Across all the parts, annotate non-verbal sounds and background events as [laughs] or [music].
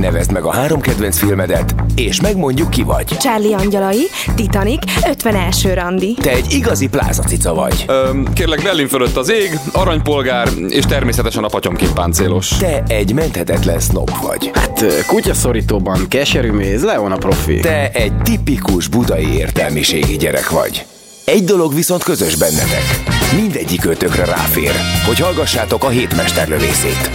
Nevezd meg a három kedvenc filmedet, és megmondjuk ki vagy. Charlie angyalai, Titanic, 51. randi. Te egy igazi plázacica vagy. Öm, kérlek, Berlin fölött az ég, aranypolgár, és természetesen a patyomként Te egy menthetetlen snob vagy. Hát kutyaszorítóban keserű méz, Leon a profi. Te egy tipikus budai értelmiségi gyerek vagy. Egy dolog viszont közös bennetek. Mindegyik ötökre ráfér, hogy hallgassátok a hétmesterlövészét.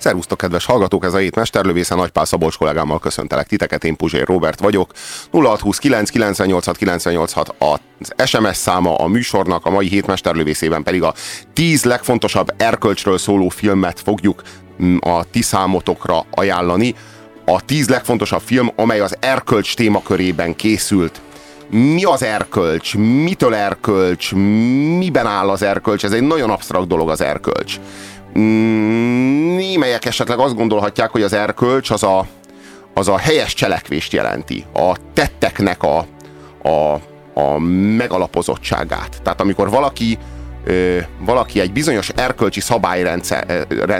Szervusztok, kedves hallgatók, ez a hét mesterlövésze, Nagypál Szabolcs kollégámmal köszöntelek titeket, én Puzsér Robert vagyok. 0629 986 986 az SMS száma a műsornak, a mai hét mesterlövészében pedig a 10 legfontosabb erkölcsről szóló filmet fogjuk mm, a ti számotokra ajánlani. A 10 legfontosabb film, amely az erkölcs témakörében készült mi az erkölcs, mitől erkölcs, miben áll az erkölcs, ez egy nagyon absztrakt dolog az erkölcs. Némelyek esetleg azt gondolhatják, hogy az erkölcs az a, az a helyes cselekvést jelenti, a tetteknek a, a, a megalapozottságát. Tehát amikor valaki valaki egy bizonyos erkölcsi szabályrend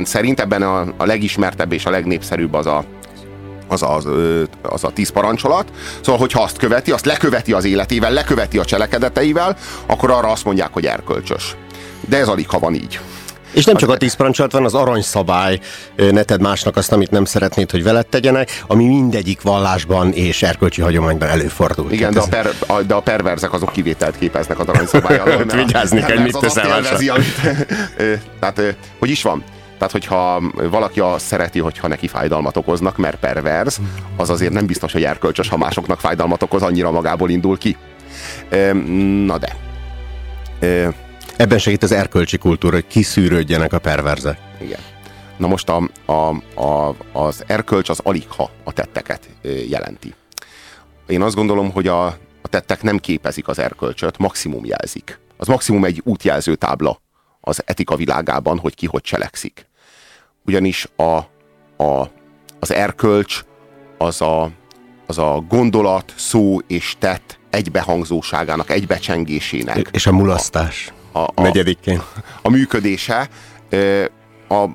szerint, ebben a, a legismertebb és a legnépszerűbb az a, az a, az a tíz parancsolat. Szóval, hogyha azt követi, azt leköveti az életével, leköveti a cselekedeteivel, akkor arra azt mondják, hogy erkölcsös. De ez alig ha van így. És nem csak a tíz parancsolat van, az aranyszabály, ne tedd másnak azt, amit nem szeretnéd, hogy veled tegyenek, ami mindegyik vallásban és erkölcsi hagyományban előfordul. Igen, de a, per, a, de a perverzek azok kivételt képeznek az aranyszabály [laughs] alól. Vigyázni kell, mit teszel [laughs] Tehát, hogy is van? Tehát, hogyha valaki azt szereti, hogyha neki fájdalmat okoznak, mert perverz, az azért nem biztos, hogy erkölcsös, ha másoknak fájdalmat okoz, annyira magából indul ki. Na de. Ebben segít az erkölcsi kultúra, hogy kiszűrődjenek a perverzek. Igen. Na most a, a, a, az erkölcs az alig ha a tetteket jelenti. Én azt gondolom, hogy a, a tettek nem képezik az erkölcsöt, maximum jelzik. Az maximum egy útjelző tábla az etika világában, hogy ki hogy cselekszik ugyanis a, a, az erkölcs az a, az a gondolat, szó és tett egybehangzóságának, egybecsengésének. És a mulasztás. A, a, a negyedikén. A működése. A, a,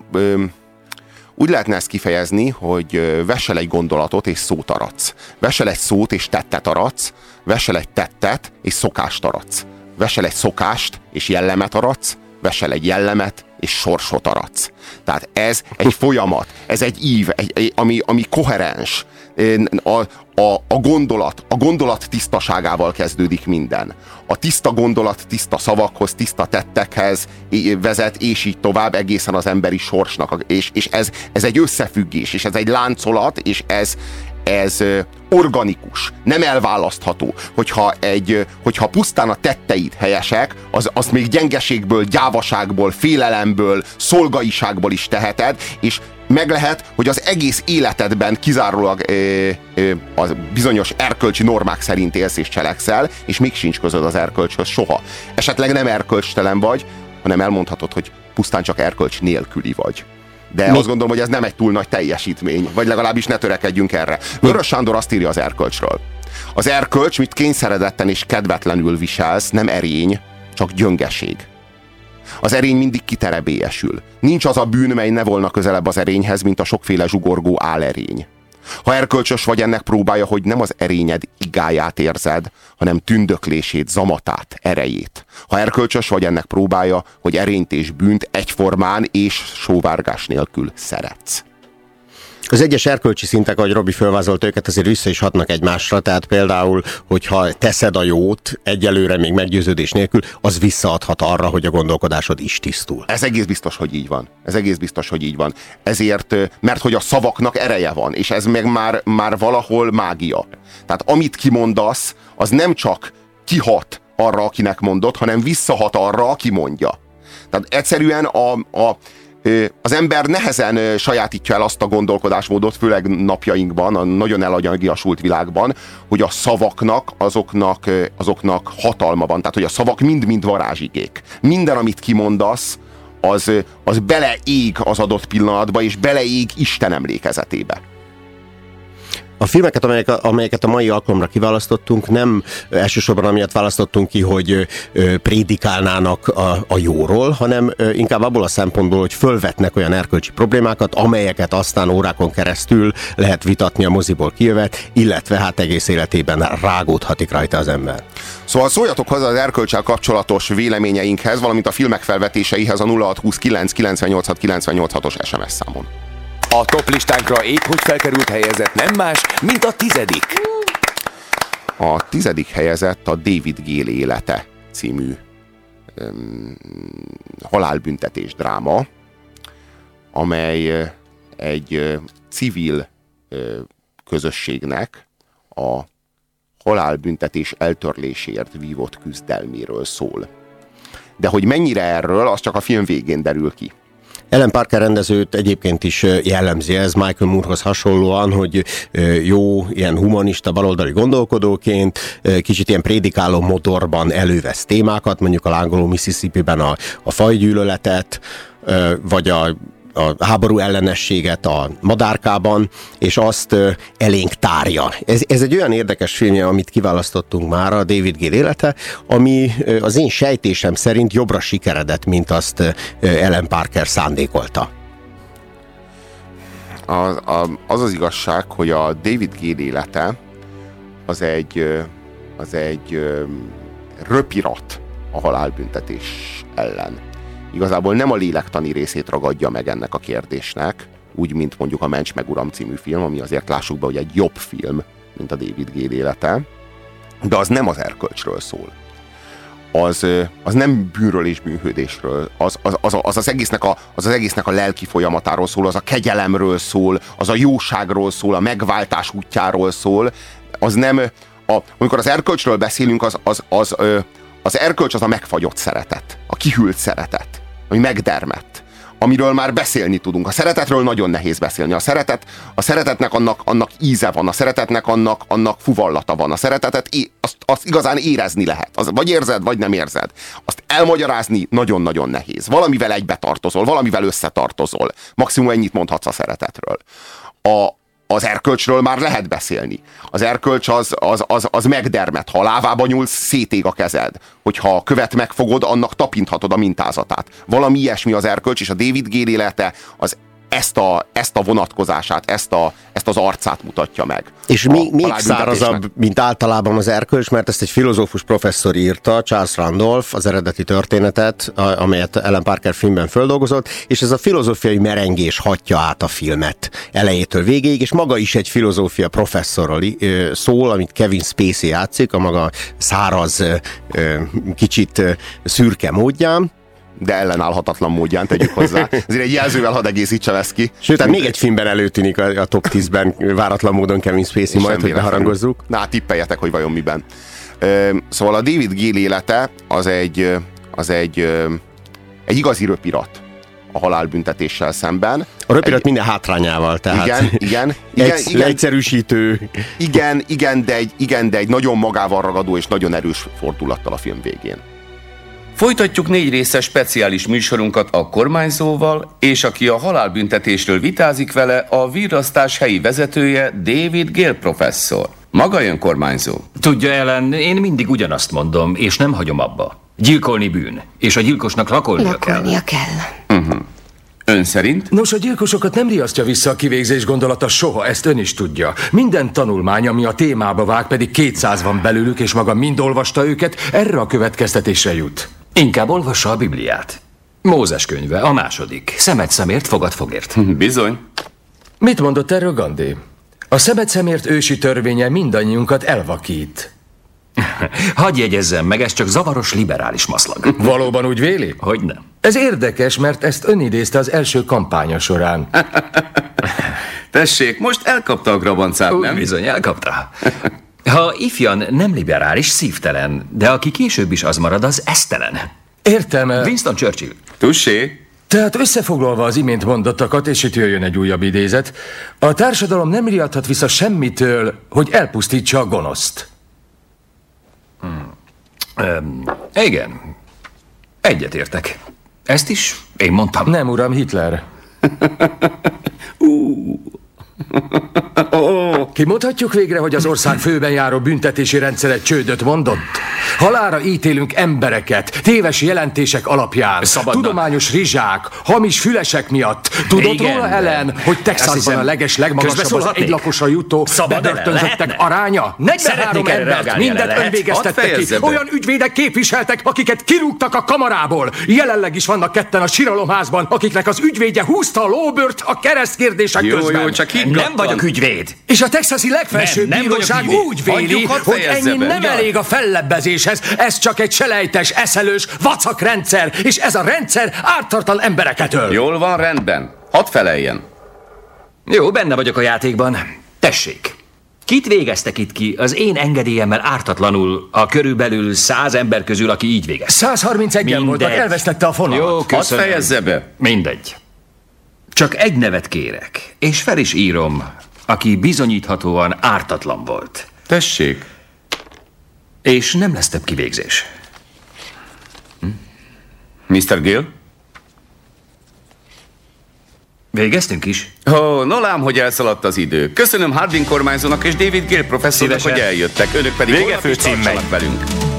úgy lehetne ezt kifejezni, hogy vesel egy gondolatot és szót aratsz. Vesel egy szót és tettet aratsz, vesel egy tettet és szokást aratsz. Vesel egy szokást és jellemet aratsz, vesel egy jellemet és sorsot aratsz. Tehát ez egy folyamat, ez egy ív, egy, egy, ami, ami koherens. A, a, a gondolat, a gondolat tisztaságával kezdődik minden. A tiszta gondolat tiszta szavakhoz, tiszta tettekhez vezet, és így tovább egészen az emberi sorsnak. És, és ez, ez egy összefüggés, és ez egy láncolat, és ez, ez organikus, nem elválasztható. Hogyha, egy, hogyha pusztán a tetteid helyesek, az, azt még gyengeségből, gyávaságból, félelemből, szolgaiságból is teheted, és meg lehet, hogy az egész életedben kizárólag ö, ö, a bizonyos erkölcsi normák szerint élsz és cselekszel, és még sincs közöd az erkölcshöz soha. Esetleg nem erkölcstelen vagy, hanem elmondhatod, hogy pusztán csak erkölcs nélküli vagy. De Mi? azt gondolom, hogy ez nem egy túl nagy teljesítmény, vagy legalábbis ne törekedjünk erre. Vörös Sándor azt írja az erkölcsről. Az erkölcs, mit kényszeredetten és kedvetlenül viselsz, nem erény, csak gyöngeség. Az erény mindig kiterebélyesül. Nincs az a bűn, mely ne volna közelebb az erényhez, mint a sokféle zsugorgó álerény. Ha erkölcsös vagy, ennek próbálja, hogy nem az erényed igáját érzed, hanem tündöklését, zamatát, erejét. Ha erkölcsös vagy, ennek próbálja, hogy erényt és bűnt egyformán és sóvárgás nélkül szeretsz. Az egyes erkölcsi szintek, ahogy Robi fölvázolt őket, azért vissza is hatnak egymásra, tehát például, hogyha teszed a jót egyelőre még meggyőződés nélkül, az visszaadhat arra, hogy a gondolkodásod is tisztul. Ez egész biztos, hogy így van. Ez egész biztos, hogy így van. Ezért, mert hogy a szavaknak ereje van, és ez meg már, már valahol mágia. Tehát amit kimondasz, az nem csak kihat arra, akinek mondott, hanem visszahat arra, aki mondja. Tehát egyszerűen a, a az ember nehezen sajátítja el azt a gondolkodásmódot, főleg napjainkban, a nagyon elanyagiasult világban, hogy a szavaknak, azoknak, azoknak hatalma van. Tehát, hogy a szavak mind-mind varázsigék. Minden, amit kimondasz, az, az beleég az adott pillanatba, és beleég Isten emlékezetébe. A filmeket, amelyek, amelyeket a mai alkalomra kiválasztottunk, nem elsősorban amiatt választottunk ki, hogy prédikálnának a, a jóról, hanem inkább abból a szempontból, hogy fölvetnek olyan erkölcsi problémákat, amelyeket aztán órákon keresztül lehet vitatni a moziból kijövet, illetve hát egész életében rágódhatik rajta az ember. Szóval szóljatok hozzá az erkölcsel kapcsolatos véleményeinkhez, valamint a filmek felvetéseihez a 0629 986 986-os SMS számon. A top listánkra épp hogy felkerült helyezett nem más, mint a tizedik. A tizedik helyezett a David Gale élete című um, halálbüntetés dráma, amely egy civil közösségnek a halálbüntetés eltörléséért vívott küzdelméről szól. De hogy mennyire erről, az csak a film végén derül ki. Ellen Parker rendezőt egyébként is jellemzi ez Michael Moorehoz hasonlóan, hogy jó, ilyen humanista, baloldali gondolkodóként, kicsit ilyen prédikáló motorban elővesz témákat, mondjuk a lángoló Mississippi-ben a, a fajgyűlöletet, vagy a a háború ellenességet a madárkában, és azt elénk tárja. Ez, ez egy olyan érdekes filmje, amit kiválasztottunk már, a David Gill élete, ami az én sejtésem szerint jobbra sikeredett, mint azt Ellen Parker szándékolta. Az, a, az az igazság, hogy a David Gale élete az egy, az egy röpirat a halálbüntetés ellen. Igazából nem a lélektani részét ragadja meg ennek a kérdésnek, úgy, mint mondjuk a Mencs meg Uram című film, ami azért lássuk be, hogy egy jobb film, mint a David Gale élete, de az nem az erkölcsről szól. Az, az nem bűnről és bűnhődésről, az az, az, az, az, egésznek a, az az egésznek a lelki folyamatáról szól, az a kegyelemről szól, az a jóságról szól, a megváltás útjáról szól, az nem, a, amikor az erkölcsről beszélünk, az, az, az, ö, az erkölcs az a megfagyott szeretet, a kihűlt szeretet, ami megdermett, amiről már beszélni tudunk. A szeretetről nagyon nehéz beszélni. A szeretet, a szeretetnek annak, annak íze van, a szeretetnek annak, annak fuvallata van. A szeretetet azt, azt igazán érezni lehet. Az, vagy érzed, vagy nem érzed. Azt elmagyarázni nagyon-nagyon nehéz. Valamivel egybe tartozol, valamivel összetartozol. Maximum ennyit mondhatsz a szeretetről. A, az erkölcsről már lehet beszélni. Az erkölcs az, az, az, az megdermet. Ha a lávába nyúlsz, szétég a kezed. Hogyha a követ megfogod, annak tapinthatod a mintázatát. Valami ilyesmi az erkölcs, és a David Gale élete az ezt a, ezt a vonatkozását, ezt, a, ezt az arcát mutatja meg. És A még, még szárazabb, mint általában az erkölcs, mert ezt egy filozófus professzor írta, Charles Randolph, az eredeti történetet, amelyet Ellen Parker filmben földolgozott, és ez a filozófiai merengés hatja át a filmet elejétől végéig, és maga is egy filozófia ö, szól, amit Kevin Spacey játszik, a maga száraz, kicsit szürke módján. De ellenállhatatlan módján tegyük hozzá. Ezért egy jelzővel hadd egészítsem ezt ki. Sőt, hát még egy filmben előtűnik a, a top 10-ben váratlan módon Kevin Spacey, majd, hogy beharangozzuk. Na, hát tippeljetek, hogy vajon miben. Ö, Szóval a David Gale élete az egy, az egy, egy igazi röpirat a halálbüntetéssel szemben. A röpirat Egy- minden hátrányával, tehát Igen, igen, [laughs] igen, egy, igen, leegyszerűsítő. igen, igen, de egy, igen, de egy nagyon magával ragadó és nagyon erős fordulattal a film végén. Folytatjuk négy részes speciális műsorunkat a kormányzóval, és aki a halálbüntetésről vitázik vele, a virrasztás helyi vezetője David Gale professzor. Maga jön kormányzó. Tudja, Ellen, én mindig ugyanazt mondom, és nem hagyom abba. Gyilkolni bűn, és a gyilkosnak lakolnia kell. Lakolnia kell. Ön szerint? Nos, a gyilkosokat nem riasztja vissza a kivégzés gondolata soha, ezt ön is tudja. Minden tanulmány, ami a témába vág, pedig 200 van belőlük, és maga mind olvasta őket, erre a következtetésre jut. Inkább olvassa a Bibliát. Mózes könyve, a második. Szemet szemért, fogad fogért. Bizony. Mit mondott erről Gandhi? A szemet szemért ősi törvénye mindannyiunkat elvakít. [laughs] Hadd jegyezzem meg, ez csak zavaros liberális maszlag. [laughs] Valóban úgy véli? Hogy nem. Ez érdekes, mert ezt ön idézte az első kampánya során. [laughs] Tessék, most elkapta a grabancát, Úgy nem? bizony, elkapta. Ha ifjan nem liberális, szívtelen, de aki később is az marad, az esztelen. Értem. Winston Churchill. Tussé. Tehát összefoglalva az imént mondottakat, és itt jöjjön egy újabb idézet, a társadalom nem riadhat vissza semmitől, hogy elpusztítsa a gonoszt. Öm, igen. Egyetértek. Ezt is én mondtam. Nem, uram, Hitler. [laughs] Ó, Kimondhatjuk végre, hogy az ország főben járó büntetési rendszere csődöt mondott? Halára ítélünk embereket, téves jelentések alapján, Szabadna. tudományos rizsák, hamis fülesek miatt. Tudod Igen, róla, Ellen, hogy Texasban hiszem, a leges legmagasabb az közbeszólhatnék? egylaposra jutó bebörtönzöttek aránya? 43 Szeretnék erre embert mindet? Hadd önvégeztettek ki. be. Olyan ügyvédek képviseltek, akiket kirúgtak a kamarából. Jelenleg is vannak ketten a síralomházban, akiknek az ügyvédje húzta a lóbört a keresztkérdések Jó, közben. jó, csak higgadtan. Nem vagyok ügyvéd. És a texasi legfelsőbb Nem, nem bíróság úgy véli, Hagyjuk, hadd hogy ennyi be. nem Ugyan. elég a fellebbezéshez, ez csak egy selejtes, eszelős, vacak rendszer, és ez a rendszer ártartan embereket öl. Jól van, rendben. Hadd feleljen. Jó, benne vagyok a játékban. Tessék. Kit végeztek itt ki az én engedélyemmel ártatlanul a körülbelül száz ember közül, aki így végez? 131-en voltak, elvesztette a fonalat. Jó, Hadd köszönöm. fejezze be. Mindegy. Csak egy nevet kérek, és fel is írom, aki bizonyíthatóan ártatlan volt. Tessék. És nem lesz több kivégzés. Mr. Gill? Végeztünk is? Ó, no lám, hogy elszaladt az idő. Köszönöm Harding kormányzónak és David Gill professzornak, Szívesen. hogy eljöttek. Önök pedig Vége holnap is velünk.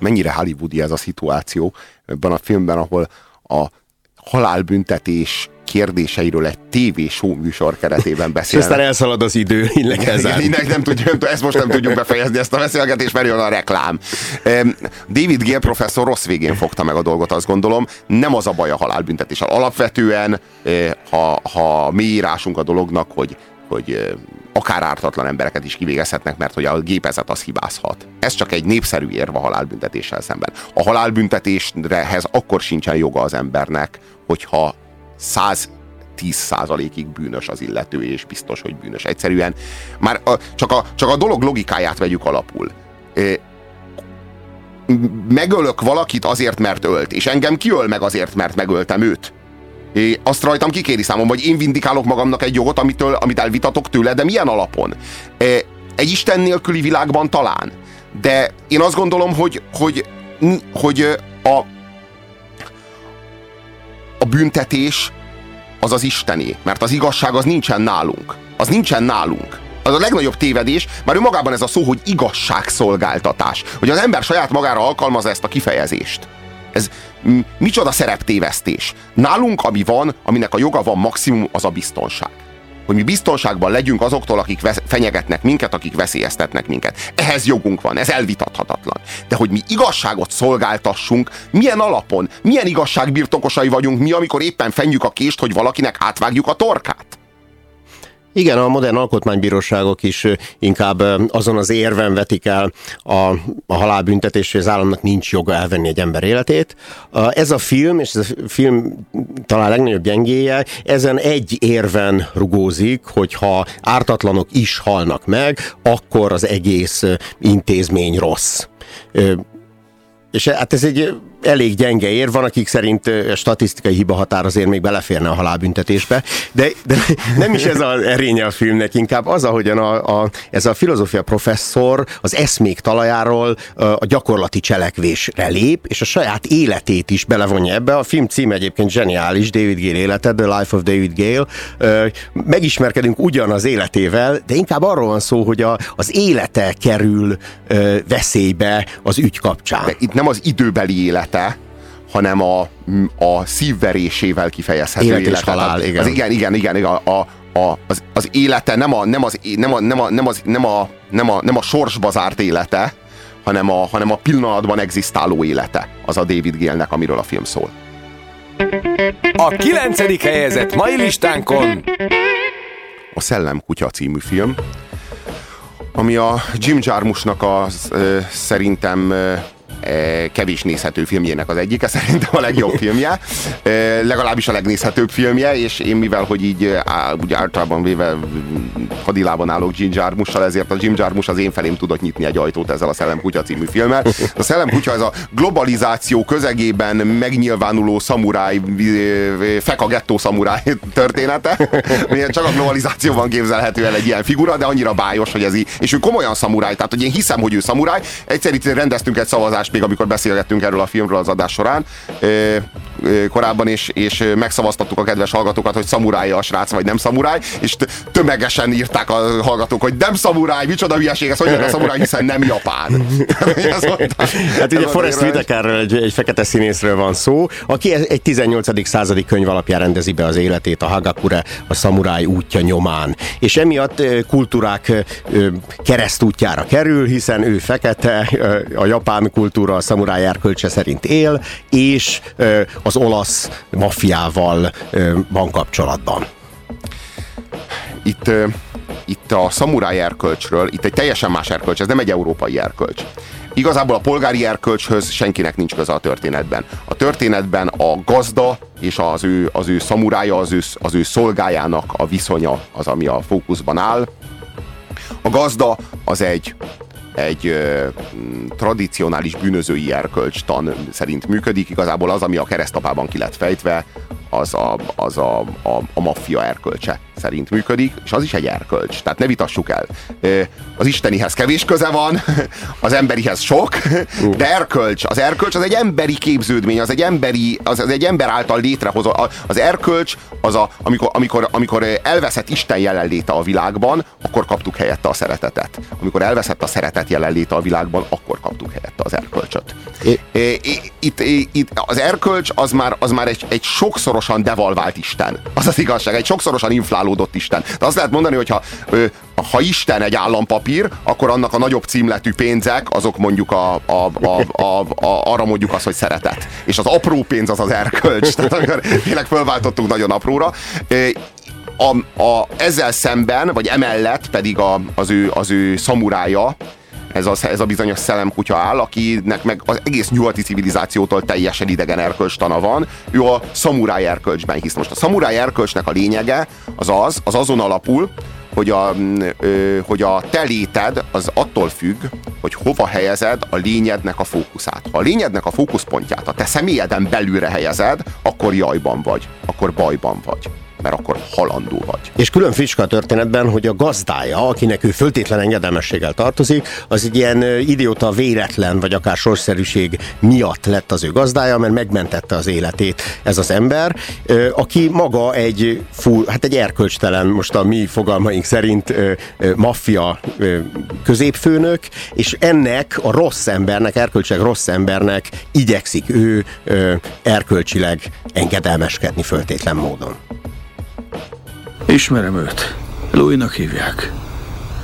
Mennyire hollywoodi ez a szituáció ebben a filmben, ahol a halálbüntetés kérdéseiről egy TV show műsor keretében És beszél. aztán elszalad az idő, le kell igen, nem tudjuk, ezt most nem tudjuk befejezni, ezt a beszélgetést, mert jön a reklám. David Gill professzor rossz végén fogta meg a dolgot, azt gondolom. Nem az a baj a halálbüntetéssel. Alapvetően, eh, ha, ha mi írásunk a dolognak, hogy, hogy eh, akár ártatlan embereket is kivégezhetnek, mert hogy a gépezet az hibázhat. Ez csak egy népszerű érv a halálbüntetéssel szemben. A halálbüntetéshez akkor sincsen joga az embernek, hogyha 110 százalékig bűnös az illető, és biztos, hogy bűnös. Egyszerűen már a, csak, a, csak a dolog logikáját vegyük alapul. M- Megölök valakit azért, mert ölt, és engem kiöl meg azért, mert megöltem őt. Azt rajtam kikéri számom, hogy én vindikálok magamnak egy jogot, amitől, amit elvitatok tőle, de milyen alapon? Egy Isten nélküli világban talán. De én azt gondolom, hogy, hogy, hogy a, a büntetés az az Istené, mert az igazság az nincsen nálunk. Az nincsen nálunk. Az a legnagyobb tévedés, már ő magában ez a szó, hogy igazságszolgáltatás. Hogy az ember saját magára alkalmazza ezt a kifejezést. Ez micsoda szereptévesztés. Nálunk, ami van, aminek a joga van maximum, az a biztonság. Hogy mi biztonságban legyünk azoktól, akik fenyegetnek minket, akik veszélyeztetnek minket. Ehhez jogunk van, ez elvitathatatlan. De hogy mi igazságot szolgáltassunk, milyen alapon, milyen igazságbirtokosai vagyunk mi, amikor éppen fenjük a kést, hogy valakinek átvágjuk a torkát? Igen, a modern alkotmánybíróságok is inkább azon az érven vetik el a, a halálbüntetés, hogy az államnak nincs joga elvenni egy ember életét. Ez a film, és ez a film talán legnagyobb gyengéje, ezen egy érven rugózik, hogyha ártatlanok is halnak meg, akkor az egész intézmény rossz. És hát ez egy elég gyenge ér, van, akik szerint a statisztikai hiba határ azért még beleférne a halálbüntetésbe, de, de [laughs] nem is ez az erénye a filmnek, inkább az, ahogyan a, a, ez a filozófia professzor az eszmék talajáról a gyakorlati cselekvésre lép, és a saját életét is belevonja ebbe. A film címe egyébként zseniális, David Gale élete, The Life of David Gale. Megismerkedünk ugyan az életével, de inkább arról van szó, hogy a, az élete kerül veszélybe az ügy kapcsán. De itt nem az időbeli élete, hanem a, a szívverésével kifejezhető Élet és élete. halál, Tehát igen. Az, igen, igen, igen, igen a, a, a, az, az élete nem a, nem, az, nem, a, nem, a, nem, az, nem, a, nem, a, nem a sorsba zárt élete, hanem a, hanem a pillanatban egzisztáló élete. Az a David Gale-nek, amiről a film szól. A kilencedik helyezett mai listánkon a Szellem Kutya című film, ami a Jim Jarmusnak a szerintem kevés nézhető filmjének az egyike, [laughs] szerintem a legjobb filmje, e, legalábbis a legnézhetőbb filmje, és én mivel, hogy így e, á, úgy általában véve hadilában állok Jim Jarmussal, ezért a Jim Jarmus az én felém tudott nyitni egy ajtót ezzel a Szellem Kutya című filmmel. A Szellem Kutya ez a globalizáció közegében megnyilvánuló szamuráj, feka gettó szamuráj [laughs] története. Csak a globalizációban képzelhető el egy ilyen figura, de annyira bájos, hogy ez így. És ő komolyan szamuráj, tehát hogy én hiszem, hogy ő szamuráj. Egyszer itt rendeztünk egy szavazást még, amikor beszélgettünk erről a filmről az adás során korábban, és, és megszavaztattuk a kedves hallgatókat, hogy szamuráj a srác, vagy nem szamuráj, és tömegesen írták a hallgatók, hogy nem szamuráj, micsoda hülyeség, ez hogy a szamuráj, hiszen nem japán. [laughs] Hát ugye Forrest. Whitakerről egy, egy fekete színészről van szó, aki egy 18. századi könyv alapján rendezi be az életét a Hagakure, a szamuráj útja nyomán. És emiatt kultúrák keresztútjára kerül, hiszen ő fekete, a japán kultúra a szamuráj erkölcse szerint él, és az olasz maffiával van kapcsolatban. itt, itt a szamuráj erkölcsről, itt egy teljesen más erkölcs, ez nem egy európai erkölcs. Igazából a polgári erkölcshöz senkinek nincs köze a történetben. A történetben a gazda és az ő, az ő szamurája, az ő, az ő szolgájának a viszonya az, ami a fókuszban áll. A gazda az egy egy ö, tradicionális bűnözői erkölcstan szerint működik. Igazából az, ami a keresztapában ki lett fejtve, az a, az a, a, a maffia erkölcse szerint működik, és az is egy erkölcs. Tehát ne vitassuk el. Az istenihez kevés köze van, [laughs] az emberihez sok, de erkölcs. Az erkölcs az egy emberi képződmény, az egy emberi, az, az egy ember által létrehozott. Az erkölcs az a, amikor, amikor, amikor elveszett Isten jelenléte a világban, akkor kaptuk helyette a szeretetet. Amikor elveszett a szeretet jelenléte a világban, akkor kaptuk helyette az erkölcsöt. Itt, itt az erkölcs az már, az már egy, egy sokszorosan devalvált Isten. Az az igazság, egy sokszorosan inflálódott Isten. De azt lehet mondani, hogy ha, ha Isten egy állampapír, akkor annak a nagyobb címletű pénzek, azok mondjuk a, a, a, a, a, arra mondjuk az, hogy szeretet. És az apró pénz az az erkölcs. Tehát amikor tényleg fölváltottuk nagyon apróra. A, a, ezzel szemben, vagy emellett pedig a, az, ő, az ő szamurája, ez a, ez a bizonyos szellemkutya áll, akinek meg az egész nyugati civilizációtól teljesen idegen erkölcstana van. Ő a szamuráj erkölcsben hisz. Most a szamuráj erkölcsnek a lényege az az, az azon alapul, hogy a, mm, ö, hogy a te léted az attól függ, hogy hova helyezed a lényednek a fókuszát. Ha a lényednek a fókuszpontját a te személyeden belülre helyezed, akkor jajban vagy, akkor bajban vagy, mert akkor halandó vagy. És külön fricska a történetben, hogy a gazdája, akinek ő föltétlen engedelmességgel tartozik, az egy ilyen idióta véletlen, vagy akár sorszerűség miatt lett az ő gazdája, mert megmentette az életét ez az ember, aki maga egy, fú, hát egy erkölcstelen, most a mi fogalmaink szerint maffia középfőnök, és ennek a rossz embernek, erkölcsileg rossz embernek igyekszik ő erkölcsileg engedelmeskedni föltétlen módon. Ismerem őt. Louisnak hívják.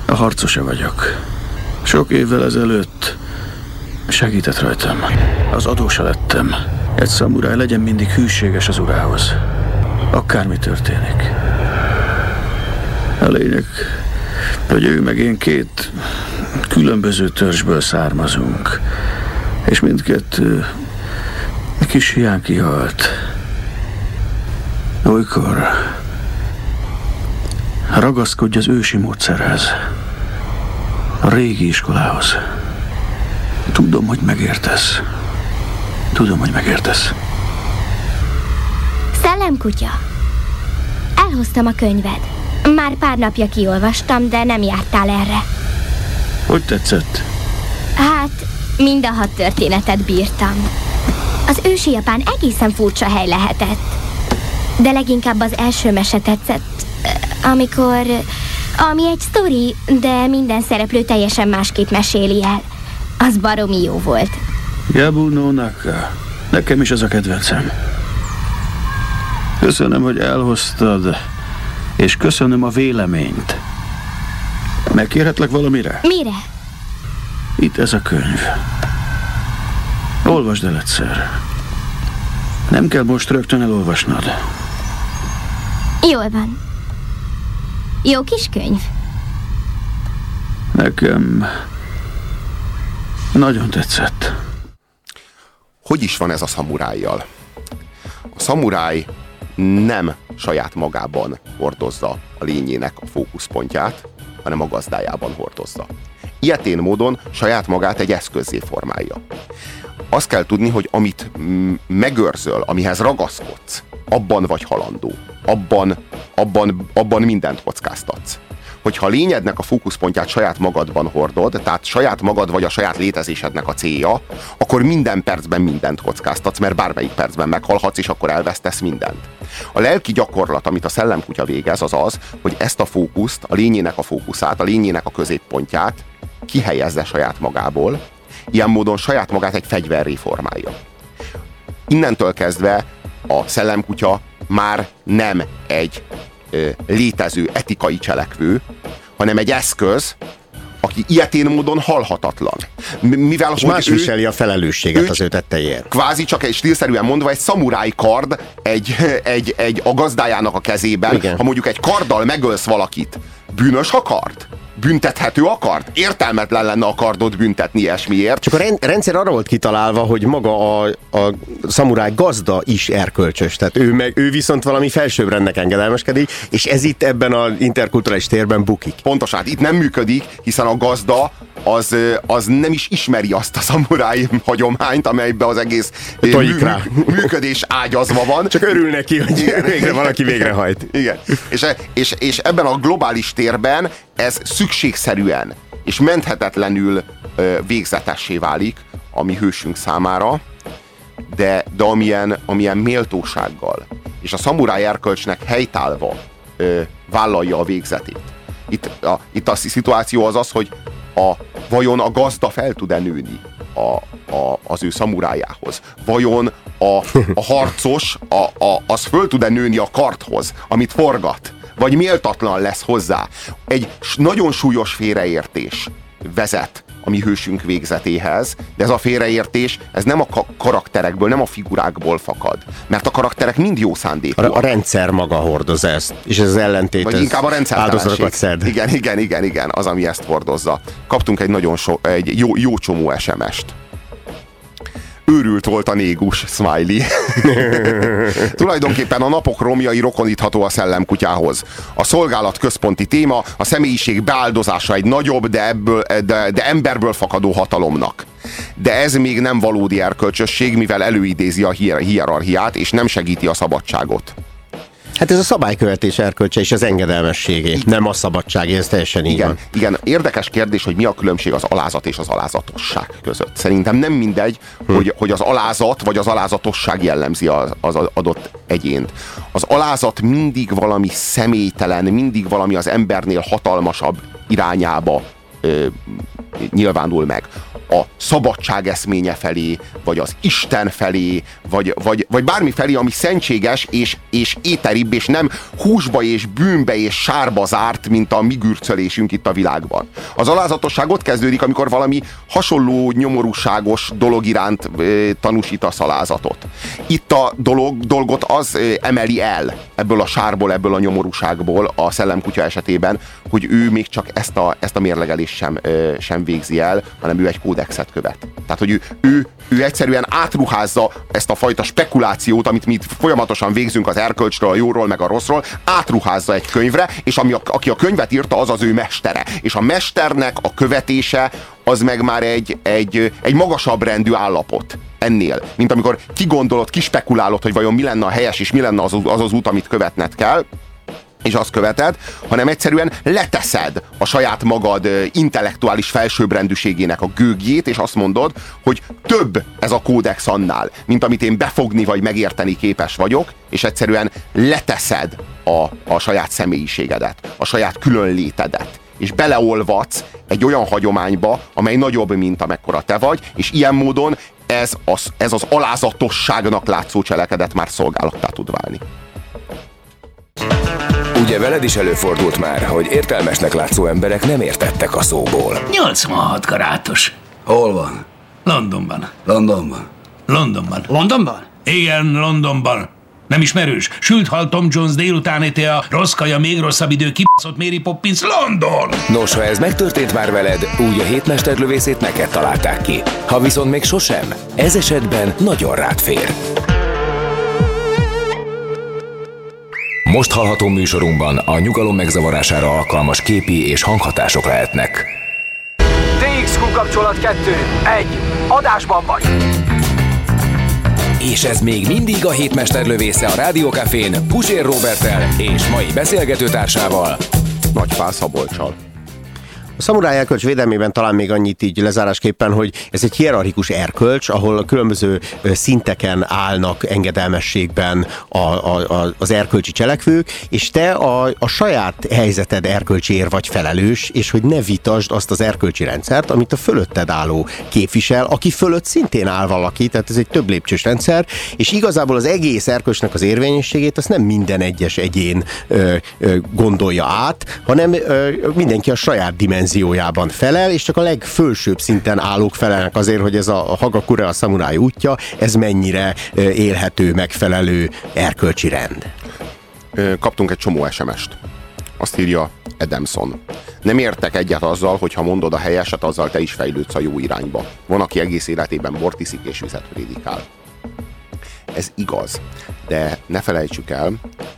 A harcosa vagyok. Sok évvel ezelőtt segített rajtam. Az adósa lettem. Egy szamuráj legyen mindig hűséges az urához. Akármi történik. A lényeg, hogy ő meg én két különböző törzsből származunk. És mindkettő kis hián kihalt. Olykor Ragaszkodj az ősi módszerhez. A régi iskolához. Tudom, hogy megértesz. Tudom, hogy megértesz. Szellemkutya. Elhoztam a könyved. Már pár napja kiolvastam, de nem jártál erre. Hogy tetszett? Hát, mind a hat történetet bírtam. Az ősi Japán egészen furcsa hely lehetett. De leginkább az első mese tetszett, amikor... Ami egy sztori, de minden szereplő teljesen másképp meséli el. Az baromi jó volt. Yabu no Naka. Nekem is az a kedvencem. Köszönöm, hogy elhoztad, és köszönöm a véleményt. Megkérhetlek valamire? Mire? Itt ez a könyv. Olvasd el egyszer. Nem kell most rögtön elolvasnod. Jól van. Jó kis könyv. Nekem nagyon tetszett. Hogy is van ez a szamurájjal? A szamuráj nem saját magában hordozza a lényének a fókuszpontját, hanem a gazdájában hordozza. Ilyetén módon saját magát egy eszközzé formálja. Azt kell tudni, hogy amit megőrzöl, amihez ragaszkodsz, abban vagy halandó. Abban, abban, abban mindent kockáztatsz. hogyha a lényednek a fókuszpontját saját magadban hordod, tehát saját magad vagy a saját létezésednek a célja, akkor minden percben mindent kockáztatsz, mert bármelyik percben meghalhatsz, és akkor elvesztesz mindent. A lelki gyakorlat, amit a szellemkutya végez, az az, hogy ezt a fókuszt, a lényének a fókuszát, a lényének a középpontját kihelyezze saját magából, ilyen módon saját magát egy fegyverré formálja. Innentől kezdve a szellemkutya már nem egy ö, létező etikai cselekvő, hanem egy eszköz, aki ilyetén módon halhatatlan. Mivel, és hogy más ő, viseli a felelősséget ő, az ő tetteiért. Kvázi csak egy stílszerűen mondva egy szamuráj kard egy, egy, egy a gazdájának a kezében. Igen. Ha mondjuk egy karddal megölsz valakit, bűnös a kard? büntethető akart? Értelmetlen lenne a kardot büntetni ilyesmiért. Csak a rendszer arra volt kitalálva, hogy maga a, a szamuráj gazda is erkölcsös. Tehát ő, meg, ő viszont valami felsőbbrendnek engedelmeskedik, és ez itt ebben az interkulturális térben bukik. Pontosan, hát itt nem működik, hiszen a gazda az, az nem is ismeri azt a szamuráj [laughs] hagyományt, amelyben az egész mű, rá. működés ágyazva van. Csak örül neki, hogy végre valaki végrehajt. Igen. És, és, és ebben a globális térben ez szükségszerűen és menthetetlenül ö, végzetessé válik a mi hősünk számára, de, de amilyen, amilyen méltósággal és a szamuráj erkölcsnek helytálva ö, vállalja a végzetét. Itt a, itt a szituáció az az, hogy a, vajon a gazda fel tud-e nőni a, a, az ő szamurájához? Vajon a, a harcos a, a, az föl tud-e nőni a karthoz, amit forgat? Vagy méltatlan lesz hozzá. Egy nagyon súlyos félreértés vezet a mi hősünk végzetéhez, de ez a félreértés, ez nem a karakterekből, nem a figurákból fakad. Mert a karakterek mind jó szándékú. A, a rendszer maga hordoz ezt, és ez az ellentét. Vagy inkább a rendszer szed. Igen, igen, igen, igen, az, ami ezt hordozza. Kaptunk egy nagyon so, egy jó, jó csomó SMS-t őrült volt a négus, smiley. [laughs] Tulajdonképpen a napok romjai rokonítható a szellemkutyához. A szolgálat központi téma, a személyiség beáldozása egy nagyobb, de, ebből, de, de emberből fakadó hatalomnak. De ez még nem valódi erkölcsösség, mivel előidézi a hierarchiát, és nem segíti a szabadságot. Hát ez a szabálykövetés erkölcse és az engedelmességé, igen. nem a szabadság, ez teljesen így igen, van. Igen, érdekes kérdés, hogy mi a különbség az alázat és az alázatosság között. Szerintem nem mindegy, hm. hogy, hogy az alázat vagy az alázatosság jellemzi az, az adott egyént. Az alázat mindig valami személytelen, mindig valami az embernél hatalmasabb irányába ö, nyilvánul meg a szabadság eszménye felé, vagy az Isten felé, vagy, vagy, vagy bármi felé, ami szentséges és, és éteribb, és nem húsba és bűnbe és sárba zárt, mint a mi gürcölésünk itt a világban. Az alázatosság ott kezdődik, amikor valami hasonló nyomorúságos dolog iránt e, tanúsít a szalázatot. Itt a dolog, dolgot az e, emeli el ebből a sárból, ebből a nyomorúságból a szellemkutya esetében, hogy ő még csak ezt a, ezt a mérlegelést sem, e, sem végzi el, hanem ő egy kódexet követ. Tehát, hogy ő, ő, ő egyszerűen átruházza ezt a fajta spekulációt, amit mi folyamatosan végzünk az erkölcsről, a jóról, meg a rosszról, átruházza egy könyvre, és ami a, aki a könyvet írta, az az ő mestere. És a mesternek a követése az meg már egy, egy, egy magasabb rendű állapot ennél, mint amikor kigondolod, kispekulálod, hogy vajon mi lenne a helyes, és mi lenne az az, az út, amit követned kell, és azt követed, hanem egyszerűen leteszed a saját magad intellektuális felsőbbrendűségének a gőgjét, és azt mondod, hogy több ez a kódex annál, mint amit én befogni vagy megérteni képes vagyok, és egyszerűen leteszed a, a saját személyiségedet, a saját különlétedet és beleolvadsz egy olyan hagyományba, amely nagyobb, mint amekkora te vagy, és ilyen módon ez az, ez az alázatosságnak látszó cselekedet már szolgálattá tud válni. Ugye veled is előfordult már, hogy értelmesnek látszó emberek nem értettek a szóból. 86 karátos. Hol van? Londonban. Londonban? Londonban. Londonban? Igen, Londonban. Nem ismerős? Sült hal Tom Jones délután a rossz kaja, még rosszabb idő, kibaszott Mary Poppins, London! Nos, ha ez megtörtént már veled, úgy a hétmesterlövészét neked találták ki. Ha viszont még sosem, ez esetben nagyon rád fér. Most hallható műsorunkban a nyugalom megzavarására alkalmas képi és hanghatások lehetnek. TXQ kapcsolat 2. 1. Adásban vagy! És ez még mindig a hétmester lövésze a Rádiókafén Pusér Robertel és mai beszélgetőtársával Nagy Pál Szabolcsal. A szamuráj erkölcs védelmében talán még annyit így lezárásképpen, hogy ez egy hierarchikus erkölcs, ahol a különböző szinteken állnak engedelmességben a, a, a, az erkölcsi cselekvők, és te a, a saját helyzeted erkölcsiért vagy felelős, és hogy ne vitasd azt az erkölcsi rendszert, amit a fölötted álló képvisel, aki fölött szintén áll valaki, tehát ez egy több lépcsős rendszer, és igazából az egész erkölcsnek az érvényességét azt nem minden egyes egyén ö, ö, gondolja át, hanem ö, mindenki a saját dimenziójában felel, és csak a legfölsőbb szinten állók felelnek azért, hogy ez a Hagakure, a szamuráj útja, ez mennyire élhető, megfelelő erkölcsi rend. Kaptunk egy csomó SMS-t. Azt írja Edemson. Nem értek egyet azzal, hogy ha mondod a helyeset, azzal te is fejlődsz a jó irányba. Van, aki egész életében bort iszik és vizet prédikál. Ez igaz, de ne felejtsük el,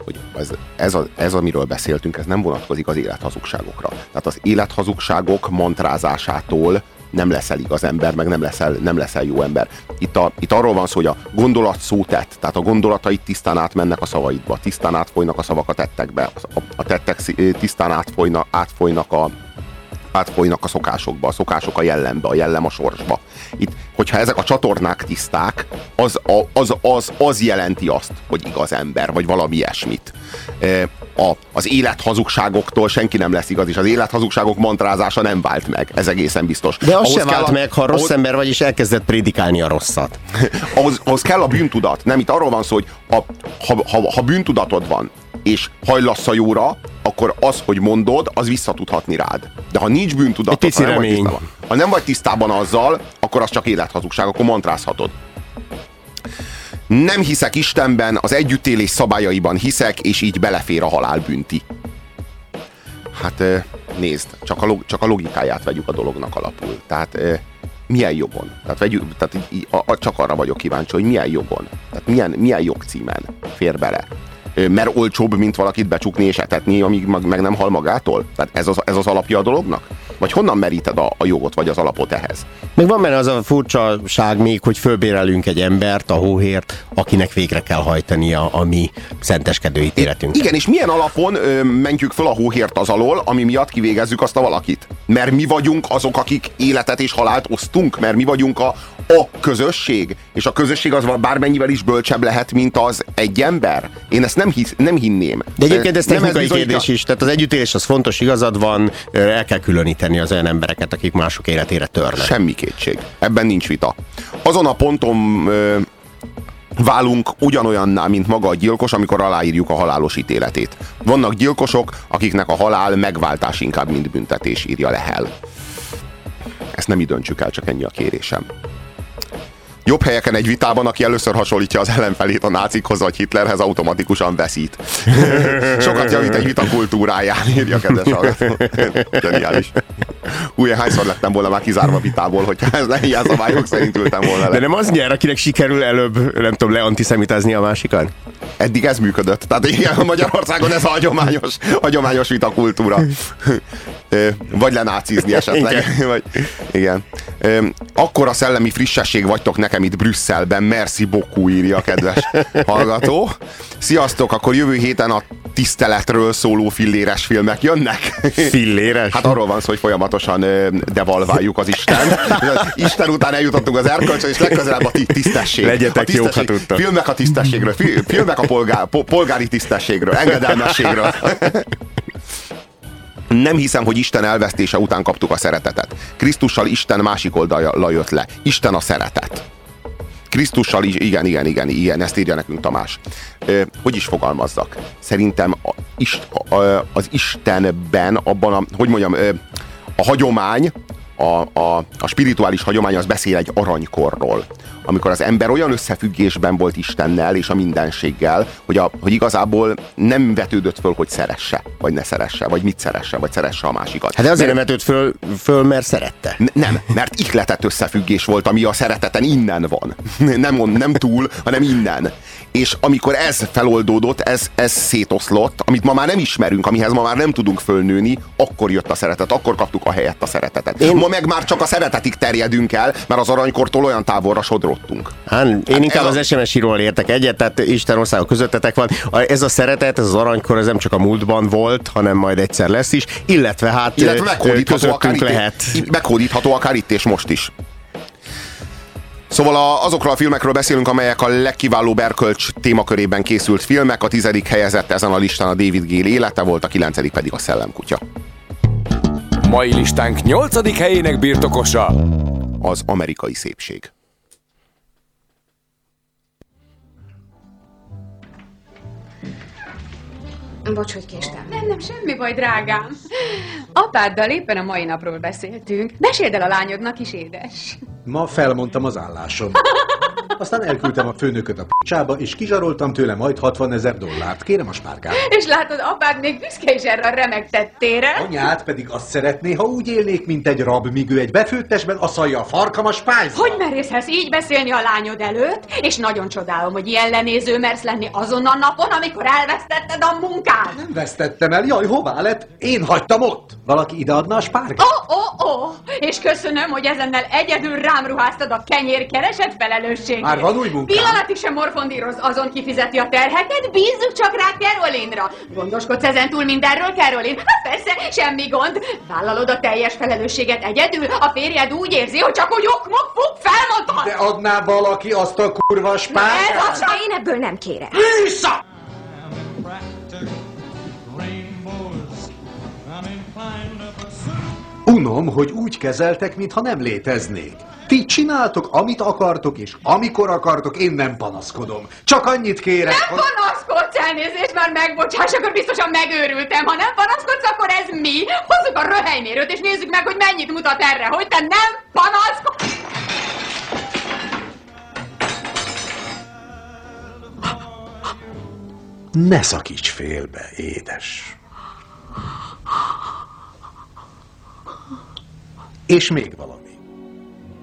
hogy ez, ez, a, ez, amiről beszéltünk, ez nem vonatkozik az élethazugságokra. Tehát az élethazugságok mantrázásától nem leszel igaz ember, meg nem leszel, nem leszel jó ember. Itt, a, itt arról van szó, hogy a gondolat szó tett, tehát a gondolatait tisztán átmennek a szavaidba, tisztán átfolynak a szavak a tettekbe, a, a tettek tisztán átfolynak, átfolynak a, átfolynak a szokásokba, a szokások a jellembe, a jellem a sorsba. Itt, hogyha ezek a csatornák tiszták, az, az, az, az jelenti azt, hogy igaz ember, vagy valami ilyesmit. A, az élethazugságoktól senki nem lesz igaz, és az élethazugságok mantrázása nem vált meg, ez egészen biztos. De az Ahhoz se kell vált a- meg, ha rossz ahhoz- ember vagy, és elkezdett prédikálni a rosszat. [laughs] ahhoz, ahhoz kell a bűntudat. Nem, itt arról van szó, hogy a, ha, ha, ha bűntudatod van, és hajlasz a jóra, akkor az, hogy mondod, az visszatudhatni rád. De ha nincs bűntudatod, ha nem, vagy tisztában, ha nem vagy tisztában azzal, akkor az csak élethazugság, akkor mantrázhatod. Nem hiszek Istenben, az együttélés szabályaiban hiszek, és így belefér a halál bünti. Hát nézd, csak a, log, csak a logikáját vegyük a dolognak alapul. Tehát milyen jogon? Tehát, vegyük, tehát így, a, a, csak arra vagyok kíváncsi, hogy milyen jogon? Tehát milyen, milyen jogcímen fér bele? Mert olcsóbb, mint valakit becsukni és etetni, amíg meg, nem hal magától? Tehát ez az, ez az alapja a dolognak? Vagy honnan meríted a, a jogot, vagy az alapot ehhez? Meg van benne az a furcsaság még, hogy fölbérelünk egy embert, a hóhért, akinek végre kell hajtania a mi szenteskedő ítéletünk. Igen, és milyen alapon ö, mentjük föl a hóhért az alól, ami miatt kivégezzük azt a valakit? Mert mi vagyunk azok, akik életet és halált osztunk, mert mi vagyunk a, a közösség, és a közösség az bármennyivel is bölcsebb lehet, mint az egy ember? Én ezt nem, hisz, nem hinném. De egyébként ez Nem technikai bizonyítja- kérdés is, tehát az együttélés az fontos, igazad van, el kell különíteni az olyan embereket, akik mások életére törnek. Semmi kétség. Ebben nincs vita. Azon a ponton ö, válunk ugyanolyanná, mint maga a gyilkos, amikor aláírjuk a halálos ítéletét. Vannak gyilkosok, akiknek a halál megváltás inkább, mint büntetés írja le Hell. Ezt nem időntsük el, csak ennyi a kérésem. Jobb helyeken egy vitában, aki először hasonlítja az ellenfelét a nácikhoz vagy Hitlerhez, automatikusan veszít. [laughs] Sokat javít egy vita kultúráján, írja kedves hallgató. [laughs] Geniális. Új, hányszor lettem volna már kizárva vitából, hogyha ez ilyen szabályok szerint ültem volna De le. nem az nyer, akinek sikerül előbb, nem tudom, leantiszemitázni a másikat? Eddig ez működött. Tehát igen, Magyarországon ez a hagyományos, hagyományos vitakultúra. Vagy lenácizni [laughs] esetleg. Igen. [laughs] Vagy, igen. Akkora szellemi frissesség vagytok nekem itt Brüsszelben. Merci beaucoup, írja a kedves [laughs] hallgató. Sziasztok, akkor jövő héten a tiszteletről szóló filléres filmek jönnek. Filléres? Hát arról van szó, hogy folyamatosan devalváljuk az Isten. Isten után eljutottunk az erkölcsön, és legközelebb a ti- tisztesség. Legyetek a jók, ha tisztesség. tudtok. Filmek a tisztességről, fi- filmek a polgár, po, polgári tisztességről, engedelmességről. Nem hiszem, hogy Isten elvesztése után kaptuk a szeretetet. Krisztussal Isten másik oldalra jött le. Isten a szeretet. Krisztussal is, igen, igen, igen, igen, ezt írja nekünk Tamás. Ö, hogy is fogalmazzak? Szerintem az Istenben, abban a, hogy mondjam, a hagyomány, a, a, a spirituális hagyomány az beszél egy aranykorról, amikor az ember olyan összefüggésben volt Istennel és a mindenséggel, hogy, a, hogy igazából nem vetődött föl, hogy szeresse, vagy ne szeresse, vagy mit szeresse, vagy szeresse a másikat. Hát azért Mert- nem vetőd föl, föl, mert szerette. Nem, mert ihletett összefüggés volt, ami a szereteten innen van. Nem, nem túl, hanem innen. És amikor ez feloldódott, ez, ez szétoszlott, amit ma már nem ismerünk, amihez ma már nem tudunk fölnőni, akkor jött a szeretet, akkor kaptuk a helyet a szeretetet. Én- háromba meg már csak a szeretetig terjedünk el, mert az aranykortól olyan távolra sodródtunk. Hát, én inkább ez az SMS íróval értek egyet, tehát Isten országok közöttetek van. A- Ez a szeretet, ez az aranykor, ez nem csak a múltban volt, hanem majd egyszer lesz is, illetve hát Illetve meghódítható akár, itt, lehet. itt- meghódítható akár itt és most is. Szóval a, azokról a filmekről beszélünk, amelyek a legkiválóbb erkölcs témakörében készült filmek. A tizedik helyezett ezen a listán a David Gale élete volt, a kilencedik pedig a Szellemkutya. Mai listánk nyolcadik helyének birtokosa. Az amerikai szépség. Bocs, hogy késtem. Nem, nem, semmi baj, drágám. Apáddal éppen a mai napról beszéltünk. Meséld el a lányodnak is, édes. Ma felmondtam az állásom. [laughs] Aztán elküldtem a főnököt a p***csába, és kizsaroltam tőle majd 60 ezer dollárt. Kérem a spárgát. És látod, apád még büszke is erre a remek tettére. Anyát pedig azt szeretné, ha úgy élnék, mint egy rab, míg ő egy befőttesben aszalja a farkam a spájzba. Hogy merészhez így beszélni a lányod előtt? És nagyon csodálom, hogy ilyen lenéző mersz lenni azon a napon, amikor elvesztetted a munkád. Nem vesztettem el, jaj, hová lett? Én hagytam ott. Valaki ideadna a spárgát? Ó, ó, ó! És köszönöm, hogy ezennel egyedül rám ruháztad a kenyérkereset felelősségét. Már van új munkám. Pillanatig sem morfondíroz azon kifizeti a terheket, bízzuk csak rá Carolinra. Gondoskodsz ezen túl mindenről, Carolin? Hát persze, semmi gond. Vállalod a teljes felelősséget egyedül, a férjed úgy érzi, hogy csak úgy okmok fog felmondhat. De adná valaki azt a kurva Ez spárgát? az, én ebből nem kérek. Vissza! Unom, hogy úgy kezeltek, mintha nem léteznék. Ti csináltok, amit akartok, és amikor akartok, én nem panaszkodom. Csak annyit kérek, Nem hogy... panaszkodsz, elnézést, már megbocsáss, akkor biztosan megőrültem. Ha nem panaszkodsz, akkor ez mi? Hozzuk a röhelymérőt, és nézzük meg, hogy mennyit mutat erre, hogy te nem panaszkodsz. Ne szakíts félbe, édes. És még valami.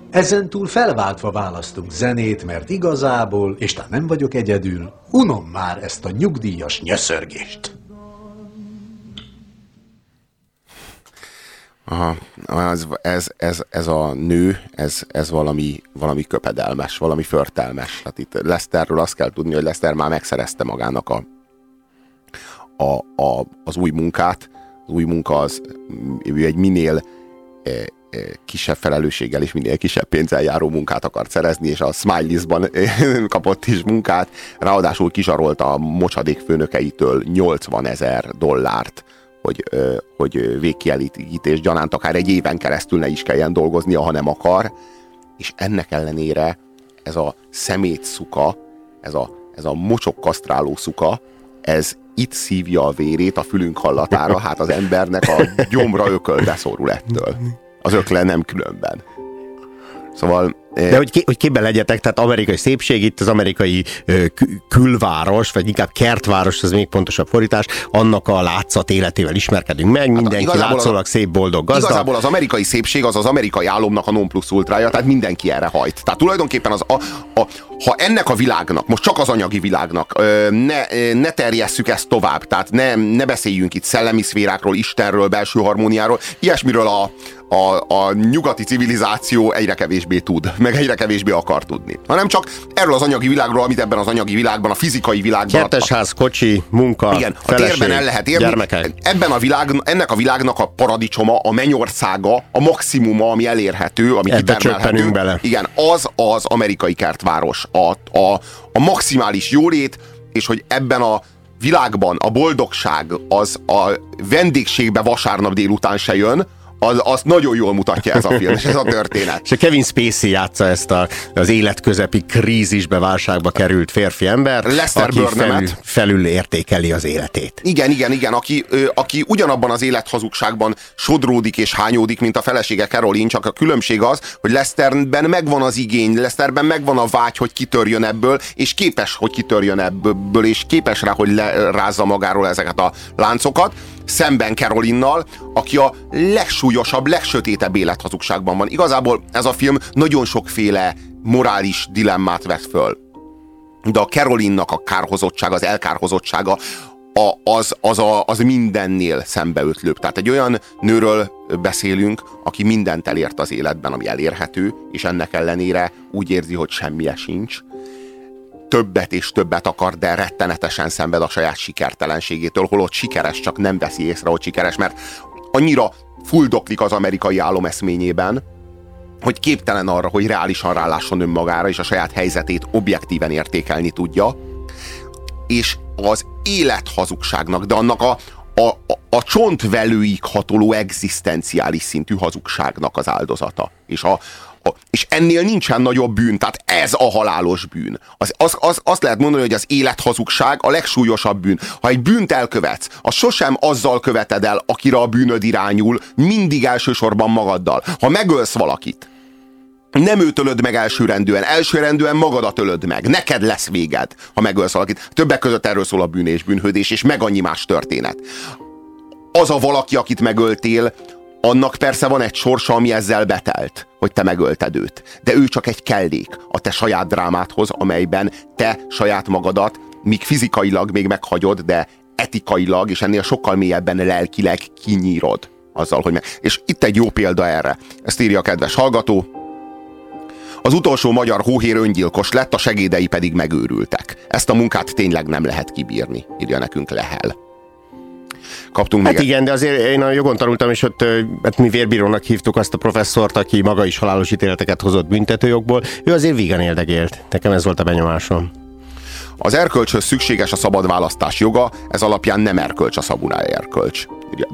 Ezentúl felváltva választunk zenét, mert igazából, és tehát nem vagyok egyedül, unom már ezt a nyugdíjas nyöszörgést. Aha, ez, ez, ez, ez a nő, ez, ez valami, valami köpedelmes, valami förtelmes. Hát itt Lesterről azt kell tudni, hogy Lester már megszerezte magának a, a, a, az új munkát. Az új munka az ő egy minél e, e, kisebb felelősséggel és minél kisebb pénzzel járó munkát akart szerezni, és a Smileys-ban [laughs] kapott is munkát. Ráadásul kizsarolta a mocsadék főnökeitől 80 ezer dollárt, hogy, hogy végkielítés gyanánt akár egy éven keresztül ne is kelljen dolgoznia, ha nem akar. És ennek ellenére ez a szemét szuka, ez a, ez a mocsok kasztráló szuka, ez itt szívja a vérét a fülünk hallatára, hát az embernek a gyomra ökölbe szorul ettől. Az ökle nem különben. Szóval... De hogy, hogy képbe legyetek, tehát amerikai szépség, itt az amerikai ö, kü- külváros, vagy inkább kertváros, ez még pontosabb fordítás, annak a látszat életével ismerkedünk meg, mindenki Hát látszólag az- szép, boldog, gazdag. Igazából az amerikai szépség az az amerikai álomnak a non plus ultrája, tehát mindenki erre hajt. Tehát tulajdonképpen az a, a, ha ennek a világnak, most csak az anyagi világnak, ö, ne, ö, ne terjesszük ezt tovább, tehát ne, ne beszéljünk itt szellemi szférákról, Istenről, belső harmóniáról, ilyesmiről a, a, a nyugati civilizáció egyre kevésbé tud, meg egyre kevésbé akar tudni. Hanem csak erről az anyagi világról, amit ebben az anyagi világban, a fizikai világban Kertesház, kocsi, munka, igen, a feleség, térben el lehet érni. Gyermekek. Ebben a világ, ennek a világnak a paradicsoma, a mennyországa, a maximuma, ami elérhető, ami Ebbe kitermelhető. bele. Igen, az az amerikai kertváros. A, a, a maximális jólét, és hogy ebben a világban a boldogság az a vendégségbe vasárnap délután se jön, az, azt nagyon jól mutatja ez a film, és ez a történet. És a Kevin Spacey játsza ezt a, az életközepi krízisbe, válságba került férfi ember, Lester aki felül, felül értékeli az életét. Igen, igen, igen, aki, ö, aki ugyanabban az élethazugságban sodródik és hányódik, mint a felesége Caroline, csak a különbség az, hogy Lesterben megvan az igény, Lesterben megvan a vágy, hogy kitörjön ebből, és képes, hogy kitörjön ebből, és képes rá, hogy lerázza magáról ezeket a láncokat, szemben Carolinnal, aki a legsúlyosabb, legsötétebb élethazugságban van. Igazából ez a film nagyon sokféle morális dilemmát vet föl de a Carolinnak a kárhozottsága, az elkárhozottsága a, az, az, a, az mindennél szembeötlőbb. Tehát egy olyan nőről beszélünk, aki mindent elért az életben, ami elérhető, és ennek ellenére úgy érzi, hogy semmije sincs. Többet és többet akar, de rettenetesen szenved a saját sikertelenségétől, holott sikeres, csak nem veszi észre, hogy sikeres, mert annyira fuldoklik az amerikai álom eszményében, hogy képtelen arra, hogy reálisan rálásson önmagára, és a saját helyzetét objektíven értékelni tudja, és az élethazugságnak, de annak a, a, a, a csontvelőig hatoló egzisztenciális szintű hazugságnak az áldozata. És, a, és ennél nincsen nagyobb bűn, tehát ez a halálos bűn. Az, az, az, azt lehet mondani, hogy az élethazugság a legsúlyosabb bűn. Ha egy bűnt elkövetsz, az sosem azzal követed el, akire a bűnöd irányul, mindig elsősorban magaddal. Ha megölsz valakit, nem őt ölöd meg elsőrendűen, elsőrendűen magadat ölöd meg. Neked lesz véged, ha megölsz valakit. Többek között erről szól a bűn és bűnhődés, és meg annyi más történet. Az a valaki, akit megöltél, annak persze van egy sorsa, ami ezzel betelt, hogy te megölted őt. De ő csak egy kellék a te saját drámádhoz, amelyben te saját magadat, míg fizikailag még meghagyod, de etikailag, és ennél sokkal mélyebben lelkileg kinyírod azzal, hogy meg... És itt egy jó példa erre. Ezt írja a kedves hallgató, az utolsó magyar hóhér öngyilkos lett, a segédei pedig megőrültek. Ezt a munkát tényleg nem lehet kibírni, írja nekünk Lehel. Kaptunk hát még igen, de azért én a jogon tanultam, és ott hát mi vérbírónak hívtuk azt a professzort, aki maga is halálos ítéleteket hozott büntetőjogból. Ő azért vígan érdegélt. Nekem ez volt a benyomásom. Az erkölcshöz szükséges a szabad választás joga, ez alapján nem erkölcs a szaburáj erkölcs.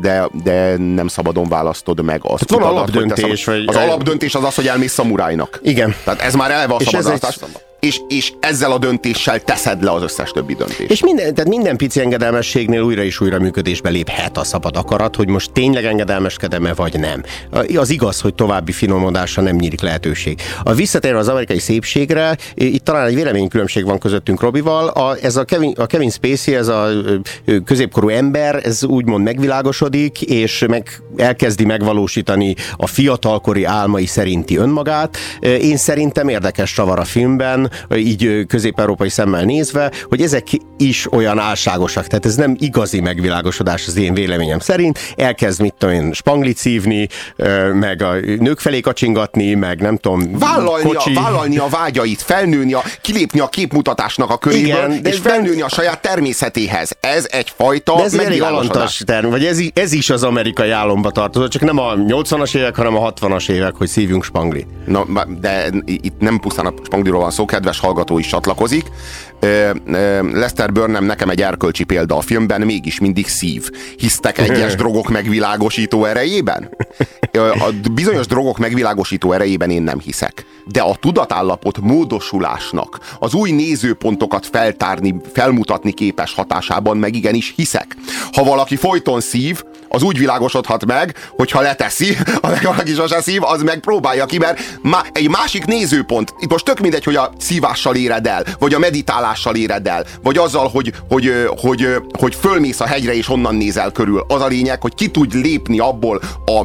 De, de nem szabadon választod meg azt. Tehát van utalad, hogy alapdöntés, szabad- vagy- Az alapdöntés az az, hogy elmész szamurájnak. Igen. Tehát ez már eleve a És szabad ez egy- választás. És, és ezzel a döntéssel teszed le az összes többi döntést. És minden, tehát minden pici engedelmességnél újra és újra működésbe léphet a szabad akarat, hogy most tényleg engedelmeskedem-e vagy nem. Az igaz, hogy további finomodásra nem nyílik lehetőség. A visszatérve az amerikai szépségre, itt talán egy véleménykülönbség van közöttünk Robival. A, ez a Kevin, a Kevin Spacey, ez a középkorú ember, ez úgymond megvilágosodik, és meg elkezdi megvalósítani a fiatalkori álmai szerinti önmagát. Én szerintem érdekes csavar a filmben, így közép-európai szemmel nézve, hogy ezek is olyan álságosak. Tehát ez nem igazi megvilágosodás az én véleményem szerint. Elkezd, mit tudom én, spanglit szívni, meg a nők felé kacsingatni, meg nem tudom, Vállalni, kocsi. a, vállalni a vágyait, felnőni, a, kilépni a képmutatásnak a köréből, Igen, de és ez felnőni a saját természetéhez. Ez egyfajta De ez megvilágosodás. term, vagy ez, ez is az amerikai álomba tartozott, csak nem a 80-as évek, hanem a 60-as évek, hogy szívjunk spangli. Na, de itt nem pusztán a spangliról van szó, kedves hallgató is csatlakozik. Lester Burnham nekem egy erkölcsi példa a filmben, mégis mindig szív. Hisztek egyes [laughs] drogok megvilágosító erejében? A bizonyos drogok megvilágosító erejében én nem hiszek. De a tudatállapot módosulásnak, az új nézőpontokat feltárni, felmutatni képes hatásában meg igenis hiszek. Ha valaki folyton szív, az úgy világosodhat meg, hogy ha leteszi, ha meg valaki sose szív, az meg próbálja ki, mert má- egy másik nézőpont, itt most tök mindegy, hogy a szívással éred el, vagy a meditálással éred el, vagy azzal, hogy, hogy, hogy, ö, hogy fölmész a hegyre és onnan nézel körül. Az a lényeg, hogy ki tudj lépni abból a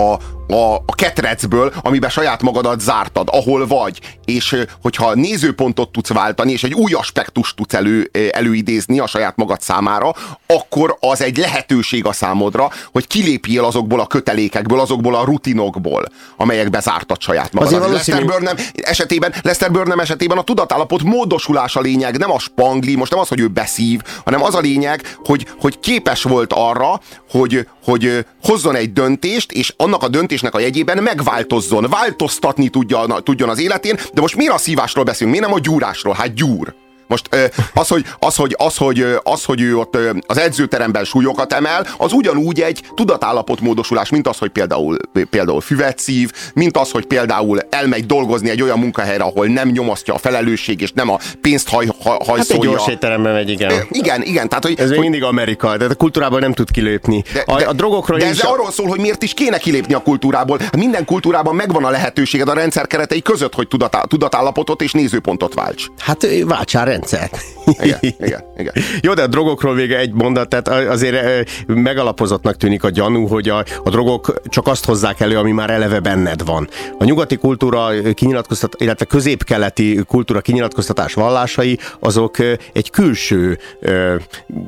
a, a, a ketrecből, amiben saját magadat zártad, ahol vagy, és hogyha nézőpontot tudsz váltani, és egy új aspektust tudsz elő, előidézni a saját magad számára, akkor az egy lehetőség a számodra, hogy kilépjél azokból a kötelékekből, azokból a rutinokból, amelyekbe zártad saját magadat. Azért Lester valószínű- Burnham esetében, Lester Burnham esetében a tudatállapot módosulás a lényeg, nem a spangli, most nem az, hogy ő beszív, hanem az a lényeg, hogy, hogy képes volt arra, hogy, hogy hozzon egy döntést, és annak a döntésnek a jegyében megváltozzon, változtatni tudjon, tudjon az életén, de most miért a szívásról beszélünk, miért nem a gyúrásról? Hát gyúr. Most az, hogy, az, hogy, az, hogy, az, hogy ő ott az edzőteremben súlyokat emel, az ugyanúgy egy tudatállapot módosulás, mint az, hogy például, például füvet szív, mint az, hogy például elmegy dolgozni egy olyan munkahelyre, ahol nem nyomasztja a felelősség, és nem a pénzt haj, haj, Hát egy hajszolja. gyors étteremben megy, igen. Igen, igen, tehát hogy, Ez még hogy mindig Amerika, de a kultúrából nem tud kilépni. a, a drogokról de ez is- arról szól, hogy miért is kéne kilépni a kultúrából. Minden kultúrában megvan a lehetőséged a rendszer keretei között, hogy tudatá, tudatállapotot és nézőpontot válts. Hát váltsál rendszert. Igen, [laughs] igen, igen. Jó, de a drogokról még egy mondat, tehát azért megalapozottnak tűnik a gyanú, hogy a, a drogok csak azt hozzák elő, ami már eleve benned van. A nyugati kultúra kinyilatkoztat, illetve középkeleti kultúra kinyilatkoztatás vallásai, azok egy külső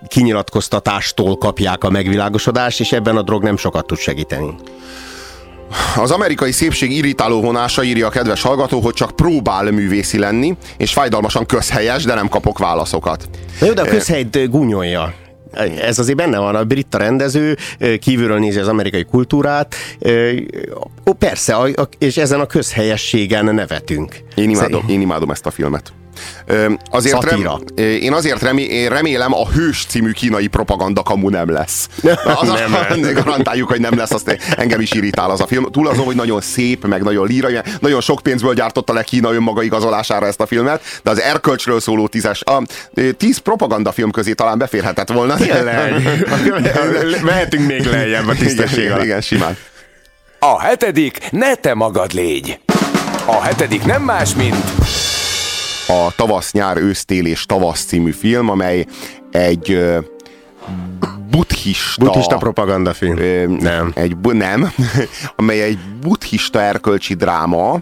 kinyilatkoztatástól kapják a megvilágosodást, és ebben a drog nem sokat tud segíteni. Az amerikai szépség irritáló vonása írja a kedves hallgató, hogy csak próbál művészi lenni, és fájdalmasan közhelyes, de nem kapok válaszokat. Na jó, de a közhelyt gúnyolja. Ez azért benne van, a brit rendező, kívülről nézi az amerikai kultúrát, ó, persze, és ezen a közhelyességen nevetünk. Én imádom, én imádom ezt a filmet. Azért rem, én azért remé, remélem a Hős című kínai propaganda kamu nem lesz. Az nem a, [laughs] garantáljuk, hogy nem lesz, azt engem is irritál az a film. Túl azon, hogy nagyon szép, meg nagyon lírai, nagyon sok pénzből gyártotta le Kína önmaga igazolására ezt a filmet, de az erkölcsről szóló tízes, a tíz propaganda film közé talán beférhetett volna. Tényleg. [laughs] Mehetünk [laughs] még lejjebb a tisztesség igen, igen, simán. A hetedik, ne te magad légy. A hetedik nem más, mint a Tavasz, nyár, ősztél és tavasz című film, amely egy buddhista... Buddhista propagandafilm. Ö, nem. Egy, nem, [laughs] amely egy buddhista erkölcsi dráma,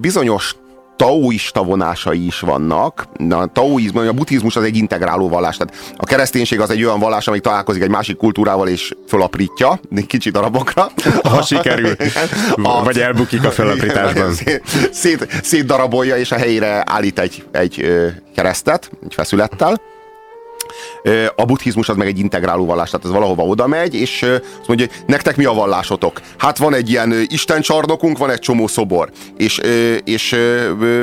bizonyos taoista vonásai is vannak. A taoizmus, a buddhizmus az egy integráló vallás. Tehát a kereszténység az egy olyan vallás, amely találkozik egy másik kultúrával és fölaprítja, kicsi darabokra. Ha sikerül. [laughs] A, vagy elbukik a fölaprításban. [laughs] Szét, szétdarabolja és a helyére állít egy, egy keresztet, egy feszülettel a buddhizmus az meg egy integráló vallás, tehát ez valahova oda megy, és azt mondja, hogy nektek mi a vallásotok? Hát van egy ilyen istencsarnokunk, van egy csomó szobor, és, és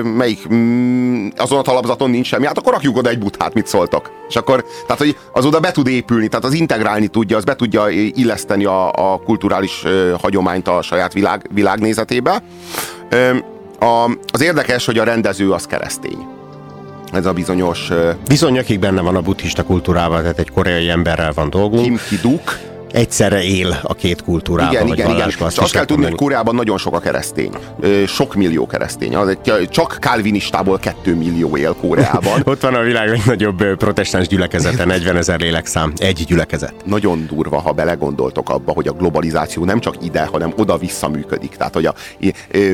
melyik mm, azon a talapzaton nincs semmi, hát akkor rakjuk oda egy buthát, mit szóltok? És akkor, tehát hogy az oda be tud épülni, tehát az integrálni tudja, az be tudja illeszteni a, a kulturális hagyományt a saját világ, világnézetébe. A, az érdekes, hogy a rendező az keresztény ez a bizonyos... Bizony, akik benne van a buddhista kultúrával, tehát egy koreai emberrel van dolgunk. Kim Ki-duk, egyszerre él a két kultúrában. Igen, igen, igen. Azt, azt kell tudni, hogy Koreában nagyon sok a keresztény. Sok millió keresztény. Csak kálvinistából kettő millió él Koreában. [laughs] Ott van a világ legnagyobb protestáns gyülekezete, 40 ezer lélekszám. Egy gyülekezet. Nagyon durva, ha belegondoltok abba, hogy a globalizáció nem csak ide, hanem oda-vissza működik. Tehát, hogy a,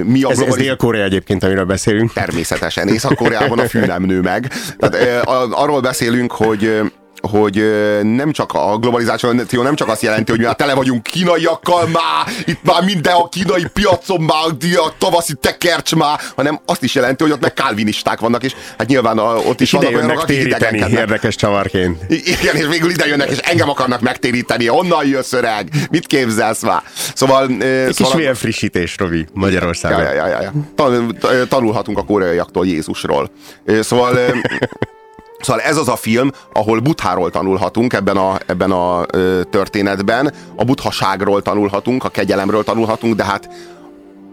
mi a ez, globaliz... ez Dél-Korea egyébként, amiről beszélünk. Természetesen. Észak-Koreában a fű nem nő meg. Tehát, arról beszélünk, hogy hogy nem csak a globalizáció nem csak azt jelenti, hogy mi már tele vagyunk kínaiakkal már, itt már minden a kínai piacon már a tavaszi tekercs már, hanem azt is jelenti, hogy ott meg kálvinisták vannak, és hát nyilván a, ott is vannak olyanok, akik idegenkednek. érdekes csavarként. Igen, és végül ide jönnek, és engem akarnak megtéríteni. Honnan jössz, öreg? Mit képzelsz már? Szóval... Egy szóval, kis frissítés, Robi, Magyarországon. Ja, ja, ja, ja. Tanulhatunk a koreaiaktól Jézusról. Szóval [laughs] Szóval ez az a film, ahol butháról tanulhatunk ebben a, ebben a ö, történetben, a buthaságról tanulhatunk, a kegyelemről tanulhatunk, de hát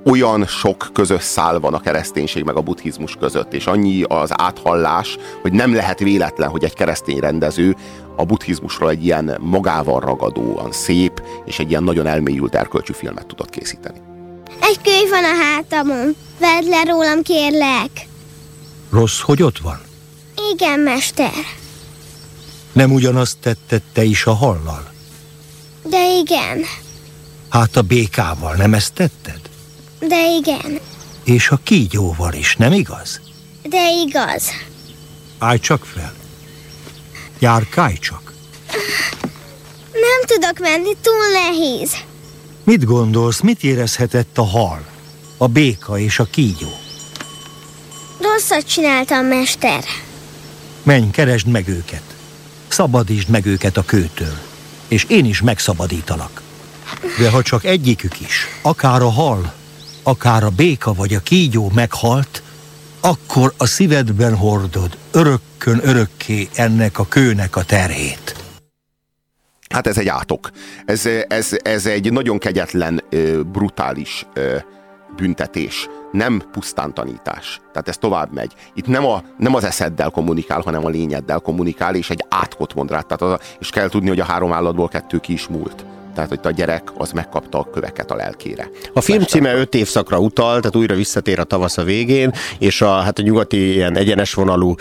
olyan sok közös szál van a kereszténység meg a buddhizmus között, és annyi az áthallás, hogy nem lehet véletlen, hogy egy keresztény rendező a buddhizmusról egy ilyen magával ragadóan szép, és egy ilyen nagyon elmélyült erkölcsű filmet tudott készíteni. Egy könyv van a hátamon. Vedd le rólam, kérlek. Rossz, hogy ott van? Igen, mester. Nem ugyanazt tetted te is a hallal? De igen. Hát a békával nem ezt tetted? De igen. És a kígyóval is, nem igaz? De igaz. Állj csak fel. Járkálj csak. Nem tudok menni, túl nehéz. Mit gondolsz, mit érezhetett a hal, a béka és a kígyó? Rosszat csináltam, mester. Menj, keresd meg őket. Szabadítsd meg őket a kőtől. És én is megszabadítalak. De ha csak egyikük is, akár a hal, akár a béka vagy a kígyó meghalt, akkor a szívedben hordod örökkön örökké ennek a kőnek a terhét. Hát ez egy átok. Ez, ez, ez egy nagyon kegyetlen, brutális büntetés nem pusztán tanítás. Tehát ez tovább megy. Itt nem, a, nem az eszeddel kommunikál, hanem a lényeddel kommunikál, és egy átkot mond rá. Tehát az a, és kell tudni, hogy a három állatból kettő ki is múlt. Tehát, hogy a gyerek az megkapta a köveket a lelkére. A film címe öt évszakra utal, tehát újra visszatér a tavasz a végén, és a, hát a nyugati ilyen egyenes vonalú,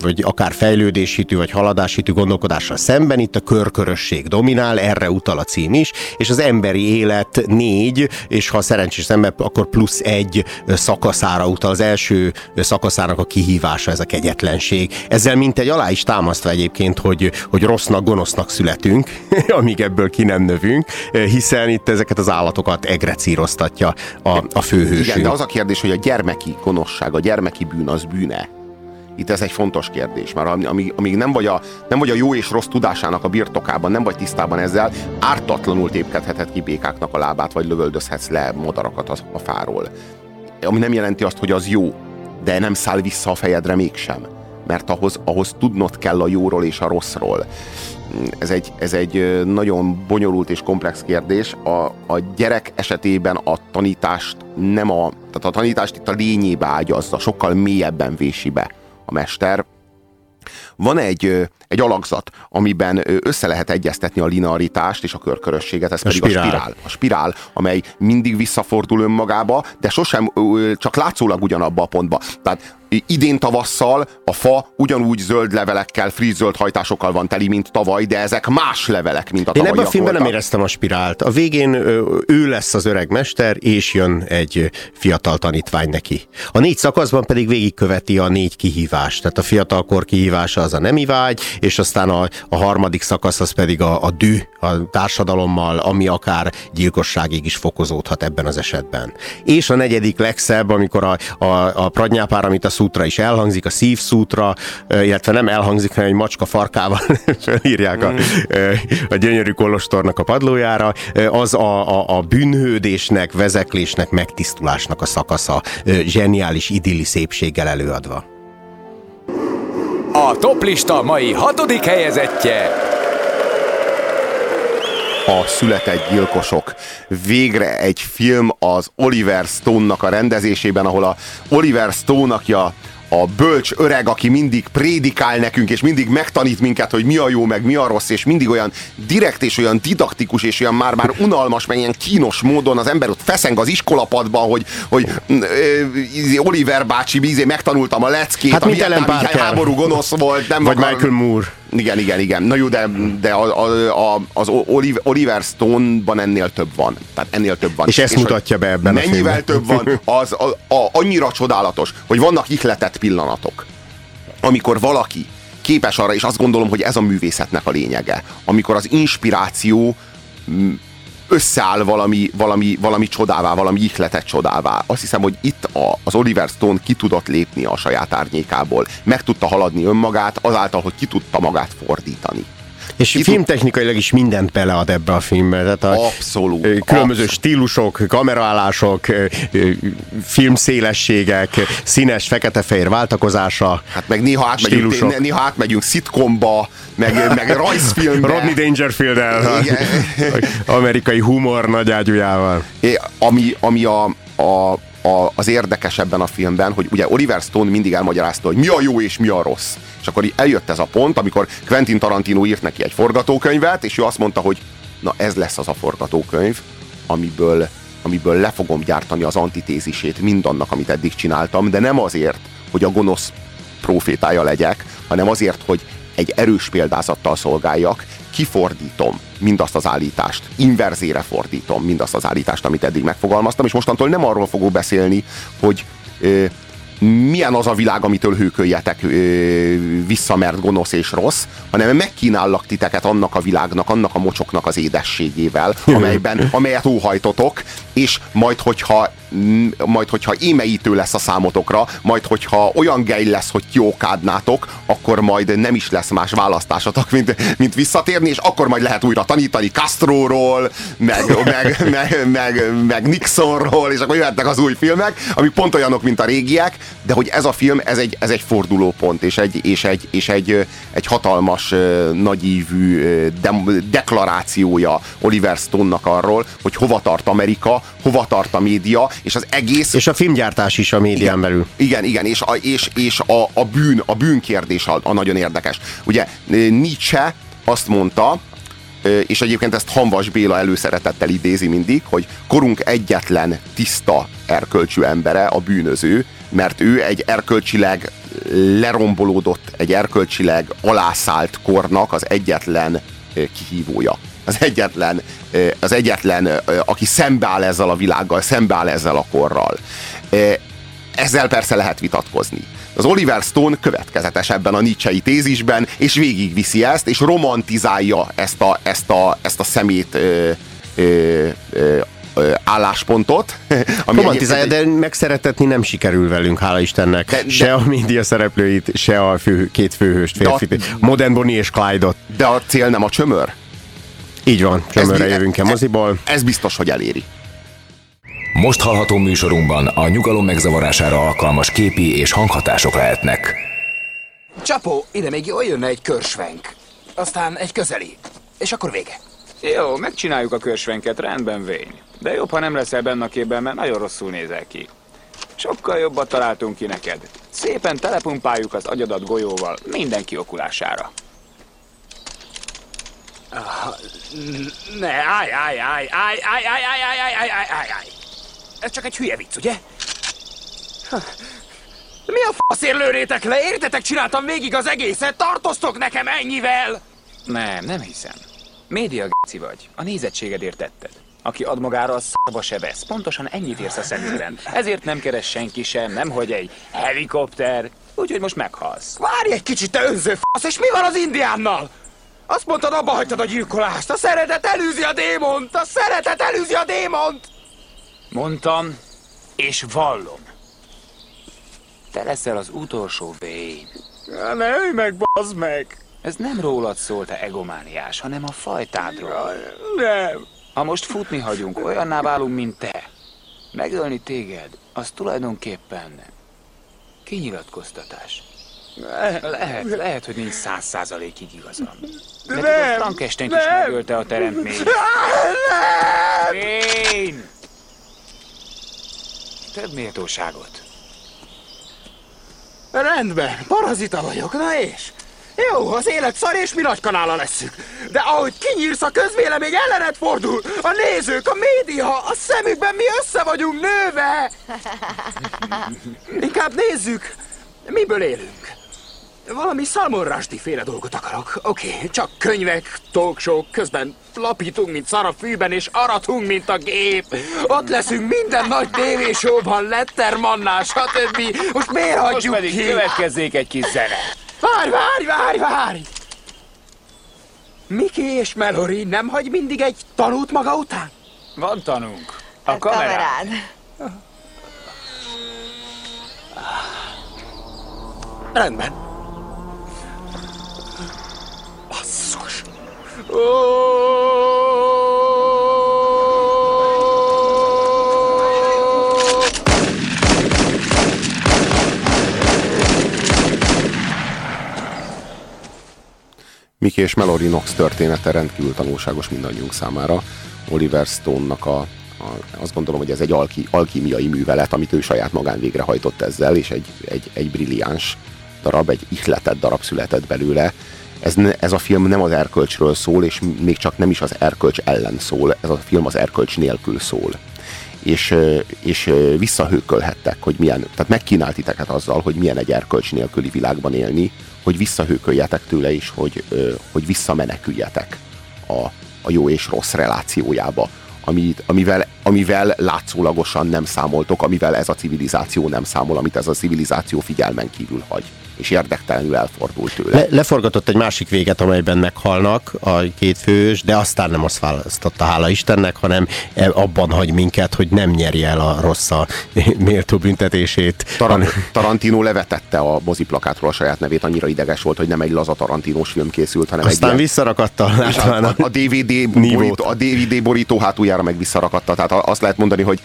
vagy akár fejlődéshitű, vagy haladásítű gondolkodással szemben itt a körkörösség dominál, erre utal a cím is, és az emberi élet négy, és ha szerencsés ember, akkor plusz egy szakaszára utal, az első szakaszának a kihívása, ez a kegyetlenség. Ezzel mint egy alá is támasztva egyébként, hogy, hogy rossznak, gonosznak születünk, [laughs] amíg ebből ki nem növünk, hiszen itt ezeket az állatokat egrecíroztatja a, a főhősünk. Igen, de az a kérdés, hogy a gyermeki gonoszság, a gyermeki bűn az bűne. Itt ez egy fontos kérdés, mert amíg, amíg nem, vagy a, nem vagy a jó és rossz tudásának a birtokában, nem vagy tisztában ezzel, ártatlanul tépkedheted ki békáknak a lábát, vagy lövöldözhetsz le madarakat a, a fáról. Ami nem jelenti azt, hogy az jó, de nem száll vissza a fejedre mégsem. Mert ahhoz, ahhoz tudnod kell a jóról és a rosszról. Ez egy, ez egy nagyon bonyolult és komplex kérdés. A, a gyerek esetében a tanítást nem a, tehát a tanítást itt a lényébe ágyazza, sokkal mélyebben vési be a mester. Van egy, egy alakzat, amiben össze lehet egyeztetni a linearitást és a körkörösséget, ez a pedig spirál. a spirál. A spirál, amely mindig visszafordul önmagába, de sosem csak látszólag ugyanabba a pontba. Tehát idén tavasszal a fa ugyanúgy zöld levelekkel, friss zöld hajtásokkal van teli, mint tavaly, de ezek más levelek, mint a Én ebben a filmben voltak. nem éreztem a spirált. A végén ő lesz az öreg mester, és jön egy fiatal tanítvány neki. A négy szakaszban pedig végigköveti a négy kihívást. Tehát a fiatalkor kihívása az a nemi vágy, és aztán a, a harmadik szakasz az pedig a, a dű a társadalommal, ami akár gyilkosságig is fokozódhat ebben az esetben. És a negyedik legszebb, amikor a, a, a pradnyápár, amit a szútra is elhangzik, a szív szútra, illetve nem elhangzik, hanem egy macska farkával [laughs] felírják a, a gyönyörű kolostornak a padlójára, az a, a, a bűnhődésnek, vezeklésnek, megtisztulásnak a szakasza, zseniális idilli szépséggel előadva. A toplista mai hatodik helyezettje a született gyilkosok. Végre egy film az Oliver Stone-nak a rendezésében, ahol a Oliver Stone, aki a a bölcs öreg, aki mindig prédikál nekünk, és mindig megtanít minket, hogy mi a jó, meg mi a rossz, és mindig olyan direkt, és olyan didaktikus, és olyan már-már unalmas, meg ilyen kínos módon az ember ott feszeng az iskolapadban, hogy, hogy uh, Oliver bácsi bízé megtanultam a leckét, hát, a vietnámi háború gonosz volt. Nem Vagy akar... Michael Moore. Igen, igen, igen. Na jó, de, de a, a, a, az Oliver Stone-ban ennél több van. Tehát ennél több van. És ezt és mutatja be ebben Mennyivel a több van, az a, a, annyira csodálatos, hogy vannak ihletett pillanatok, amikor valaki képes arra, és azt gondolom, hogy ez a művészetnek a lényege, amikor az inspiráció összeáll valami, valami, valami csodává, valami ihletet csodává. Azt hiszem, hogy itt a, az Oliver Stone ki tudott lépni a saját árnyékából. Meg tudta haladni önmagát azáltal, hogy ki tudta magát fordítani. És Itt filmtechnikailag is mindent belead ebbe a filmbe. Tehát a abszolút. Különböző abszolút. stílusok, kameraállások, filmszélességek, színes, fekete-fehér váltakozása. Hát meg néha átmegyünk, néha átmegyünk szitkomba, meg, meg rajzfilmbe. Rodney dangerfield el amerikai humor nagyágyújával. Ami, ami a, a, a, az érdekes ebben a filmben, hogy ugye Oliver Stone mindig elmagyarázta, hogy mi a jó és mi a rossz. És akkor eljött ez a pont, amikor Quentin Tarantino írt neki egy forgatókönyvet, és ő azt mondta, hogy na ez lesz az a forgatókönyv, amiből, amiből le fogom gyártani az antitézisét mindannak, amit eddig csináltam, de nem azért, hogy a gonosz profétája legyek, hanem azért, hogy egy erős példázattal szolgáljak, kifordítom mindazt az állítást, inverzére fordítom mindazt az állítást, amit eddig megfogalmaztam, és mostantól nem arról fogok beszélni, hogy milyen az a világ, amitől hőköljetek vissza, mert gonosz és rossz, hanem megkínállak titeket annak a világnak, annak a mocsoknak az édességével, amelyben, amelyet óhajtotok, és majd, hogyha majd, hogyha émeítő lesz a számotokra, majd, hogyha olyan gej lesz, hogy kiókádnátok, akkor majd nem is lesz más választásotok, mint, mint visszatérni, és akkor majd lehet újra tanítani Castroról, meg, meg, meg, meg, meg Nixonról, és akkor jöhetnek az új filmek, amik pont olyanok, mint a régiek, de hogy ez a film, ez egy, ez egy fordulópont, és egy, és egy, és egy, egy hatalmas, nagyívű de, deklarációja Oliver Stone-nak arról, hogy hova tart Amerika, hova tart a média, és az egész... És a filmgyártás is a médián igen, belül. Igen, igen, és a, és, és a, a bűn, a bűnkérdés a, a nagyon érdekes. Ugye Nietzsche azt mondta, ö, és egyébként ezt Hanvas Béla előszeretettel idézi mindig, hogy korunk egyetlen tiszta erkölcsű embere a bűnöző, mert ő egy erkölcsileg lerombolódott, egy erkölcsileg alászált kornak az egyetlen kihívója. Az egyetlen, az egyetlen, aki szembeáll ezzel a világgal, szembeáll ezzel a korral. Ezzel persze lehet vitatkozni. Az Oliver Stone következetes ebben a Nietzsche-i tézisben, és végigviszi ezt, és romantizálja ezt a, ezt a, ezt a szemét ö, ö, ö, álláspontot. [laughs] Ami Romantizálja, egyébként de megszeretetni nem sikerül velünk, hála Istennek. De- de- se a média szereplőit, se a fő, két főhőst, De a- férfit. Modern Bonnie és Clyde-ot. De a cél nem a csömör? Így van, csömörre Ez- jövünk el moziból. Ez biztos, hogy eléri. Most hallható műsorunkban a nyugalom megzavarására alkalmas képi és hanghatások lehetnek. Csapó, ide még jól jönne egy körsvenk. Aztán egy közeli. És akkor vége. Jó, megcsináljuk a körsvenket, rendben vény. De jobb, ha nem leszel benne a képben, mert nagyon rosszul nézel ki. Sokkal jobbat találtunk ki neked. Szépen telepumpáljuk az agyadat golyóval mindenki okulására. Ah, ne, állj, állj, állj, állj, állj, állj, állj, állj, állj, állj, állj, állj, állj. Ez csak egy hülye vicc, ugye? Mi a faszért lőrétek le? Értetek, csináltam végig az egészet, tartoztok nekem ennyivel! Nem, nem hiszem. Média geci vagy. A nézettségedért tetted. Aki ad magára, a szarba se vesz. Pontosan ennyit érsz a szemükben. Ezért nem keres senki sem, nem hogy egy helikopter. Úgyhogy most meghalsz. Várj egy kicsit, te önző fasz, és mi van az indiánnal? Azt mondtad, abba hagytad a gyilkolást. A szeretet elűzi a démont! A szeretet elűzi a démont! Mondtam, és vallom. Te leszel az utolsó vén. Ne ölj meg, bazd meg! Ez nem rólad szól, te egomániás, hanem a fajtádról. Nem. Ha most futni hagyunk, olyanná válunk, mint te. Megölni téged, az tulajdonképpen kinyilatkoztatás. Lehet, lehet, hogy nincs száz százalékig igazam. De Nem, Frankenstein is megölte a teremtményt. Én! Több méltóságot. Rendben, parazita vagyok, na és? Jó, az élet szar és mi nagy kanála leszünk. De ahogy kinyírsz, a közvélemény ellenet fordul. A nézők, a média, a szemükben mi össze vagyunk nőve. [laughs] Inkább nézzük, miből élünk. Valami Rushdie féle dolgot akarok. Oké, okay, csak könyvek, talkshow, közben lapítunk, mint szar a fűben, és aratunk, mint a gép. Ott leszünk minden nagy tévésóban, Lettermannál, stb. Most miért Most hagyjuk pedig ki? következzék egy kis zene. Várj, várj, várj, várj! Miki és Melori nem hagy mindig egy tanút maga után? Van tanunk. A kamerád. Rendben. Basszus. Mickey és Mallory Knox története rendkívül tanulságos mindannyiunk számára. Oliver Stone-nak a, a, azt gondolom, hogy ez egy alki, alkimiai művelet, amit ő saját magán végrehajtott ezzel, és egy, egy, egy brilliáns darab, egy ihletett darab született belőle. Ez, ne, ez a film nem az erkölcsről szól, és még csak nem is az erkölcs ellen szól, ez a film az erkölcs nélkül szól. És, és visszahőkölhettek, hogy milyen, tehát megkínált titeket azzal, hogy milyen egy erkölcs nélküli világban élni, hogy visszahőköljetek tőle is, hogy, hogy visszameneküljetek a, a jó és rossz relációjába, amit, amivel, amivel látszólagosan nem számoltok, amivel ez a civilizáció nem számol, amit ez a civilizáció figyelmen kívül hagy, és érdektelenül elfordul tőle. Le, leforgatott egy másik véget, amelyben meghalnak a két fős, de aztán nem azt választotta, hála Istennek, hanem abban hagy minket, hogy nem nyeri el a rossz a [laughs] méltó büntetését. Taran- Tarantino levetette a moziplakátról a saját nevét, annyira ideges volt, hogy nem egy laza Tarantinos film készült, hanem Aztán egy ilyen- visszarakatta, látván a, a, DVD [laughs] borító, a DVD borító hátuljára meg visszarakatta. Tehát azt lehet mondani, hogy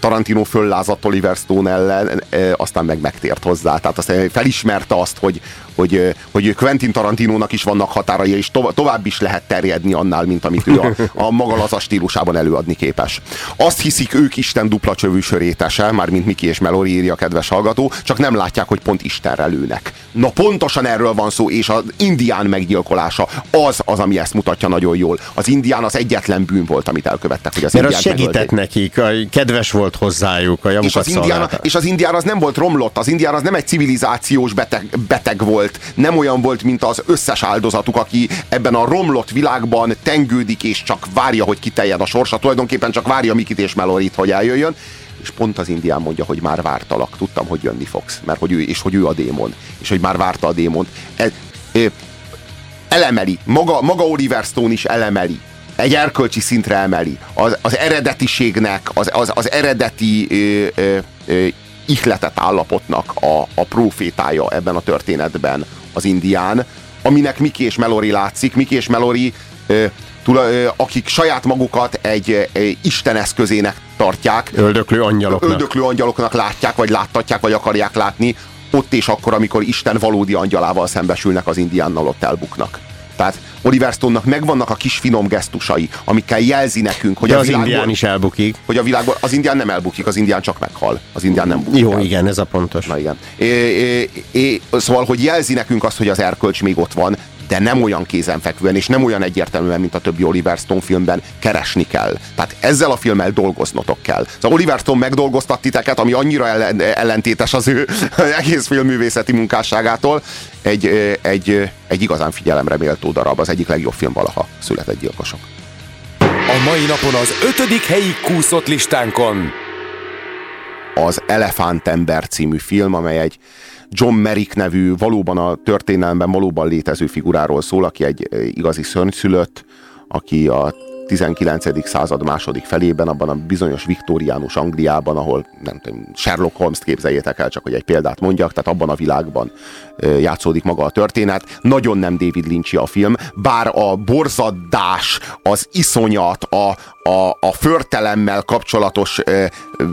Tarantino föllázadt Oliver Stone ellen, aztán meg megtért hozzá. Tehát azt felismerte várta azt, hogy, hogy, hogy Quentin Tarantinónak is vannak határai, és to- tovább is lehet terjedni annál, mint amit ő a, a maga laza stílusában előadni képes. Azt hiszik ők Isten dupla csövű sörétese, már mint Miki és Melori írja a kedves hallgató, csak nem látják, hogy pont Istenre lőnek. Na pontosan erről van szó, és az indián meggyilkolása az az, ami ezt mutatja nagyon jól. Az indián az egyetlen bűn volt, amit elkövettek, hogy az Mert az segített megölték. nekik, kedves volt hozzájuk, a És az, indián, és az indián az nem volt romlott, az indián az nem egy civilizációs beteg, beteg volt, nem olyan volt, mint az összes áldozatuk, aki ebben a romlott világban tengődik, és csak várja, hogy kiteljen a sorsa, tulajdonképpen csak várja Mikit és Melorit, hogy eljöjjön, és pont az indián mondja, hogy már vártalak, tudtam, hogy jönni fogsz, mert hogy ő, és hogy ő a démon, és hogy már várta a démont. E, e, elemeli, maga, maga Oliver Stone is elemeli, egy erkölcsi szintre emeli. Az, az eredetiségnek, az, az, az eredeti ö, ö, ihletett állapotnak a, a profétája ebben a történetben az indián, aminek Miki és Melori látszik. Miki és Melori, ö, tula, ö, akik saját magukat egy ö, Isten eszközének tartják. Öldöklő angyaloknak. Öldöklő angyaloknak látják, vagy láttatják, vagy akarják látni. Ott és akkor, amikor Isten valódi angyalával szembesülnek, az indiánnal ott elbuknak. Tehát Oliver Stone-nak megvannak a kis finom gesztusai, amikkel jelzi nekünk, hogy De a az világból, indián is elbukik. hogy a világból, az indián nem elbukik, az indián csak meghal. Az indián nem bukik Jó, el. igen, ez a pontos. Na igen. É, é, é, szóval, hogy jelzi nekünk azt, hogy az erkölcs még ott van, de nem olyan kézenfekvően, és nem olyan egyértelműen, mint a többi Oliver Stone filmben keresni kell. Tehát ezzel a filmmel dolgoznotok kell. Szóval Oliver Stone megdolgoztat titeket, ami annyira ellen, ellentétes az ő [laughs] egész filmművészeti munkásságától. Egy, egy, egy igazán figyelemre méltó darab, az egyik legjobb film valaha született gyilkosok. A mai napon az ötödik helyig kúszott listánkon az Elefántember című film, amely egy John Merrick nevű, valóban a történelemben valóban létező figuráról szól, aki egy eh, igazi szörnyszülött, aki a 19. század második felében, abban a bizonyos viktoriánus Angliában, ahol nem tudom, Sherlock Holmes-t képzeljétek el, csak hogy egy példát mondjak, tehát abban a világban játszódik maga a történet. Nagyon nem David Lynch a film, bár a borzadás, az iszonyat, a, a, a förtelemmel kapcsolatos ö, ö,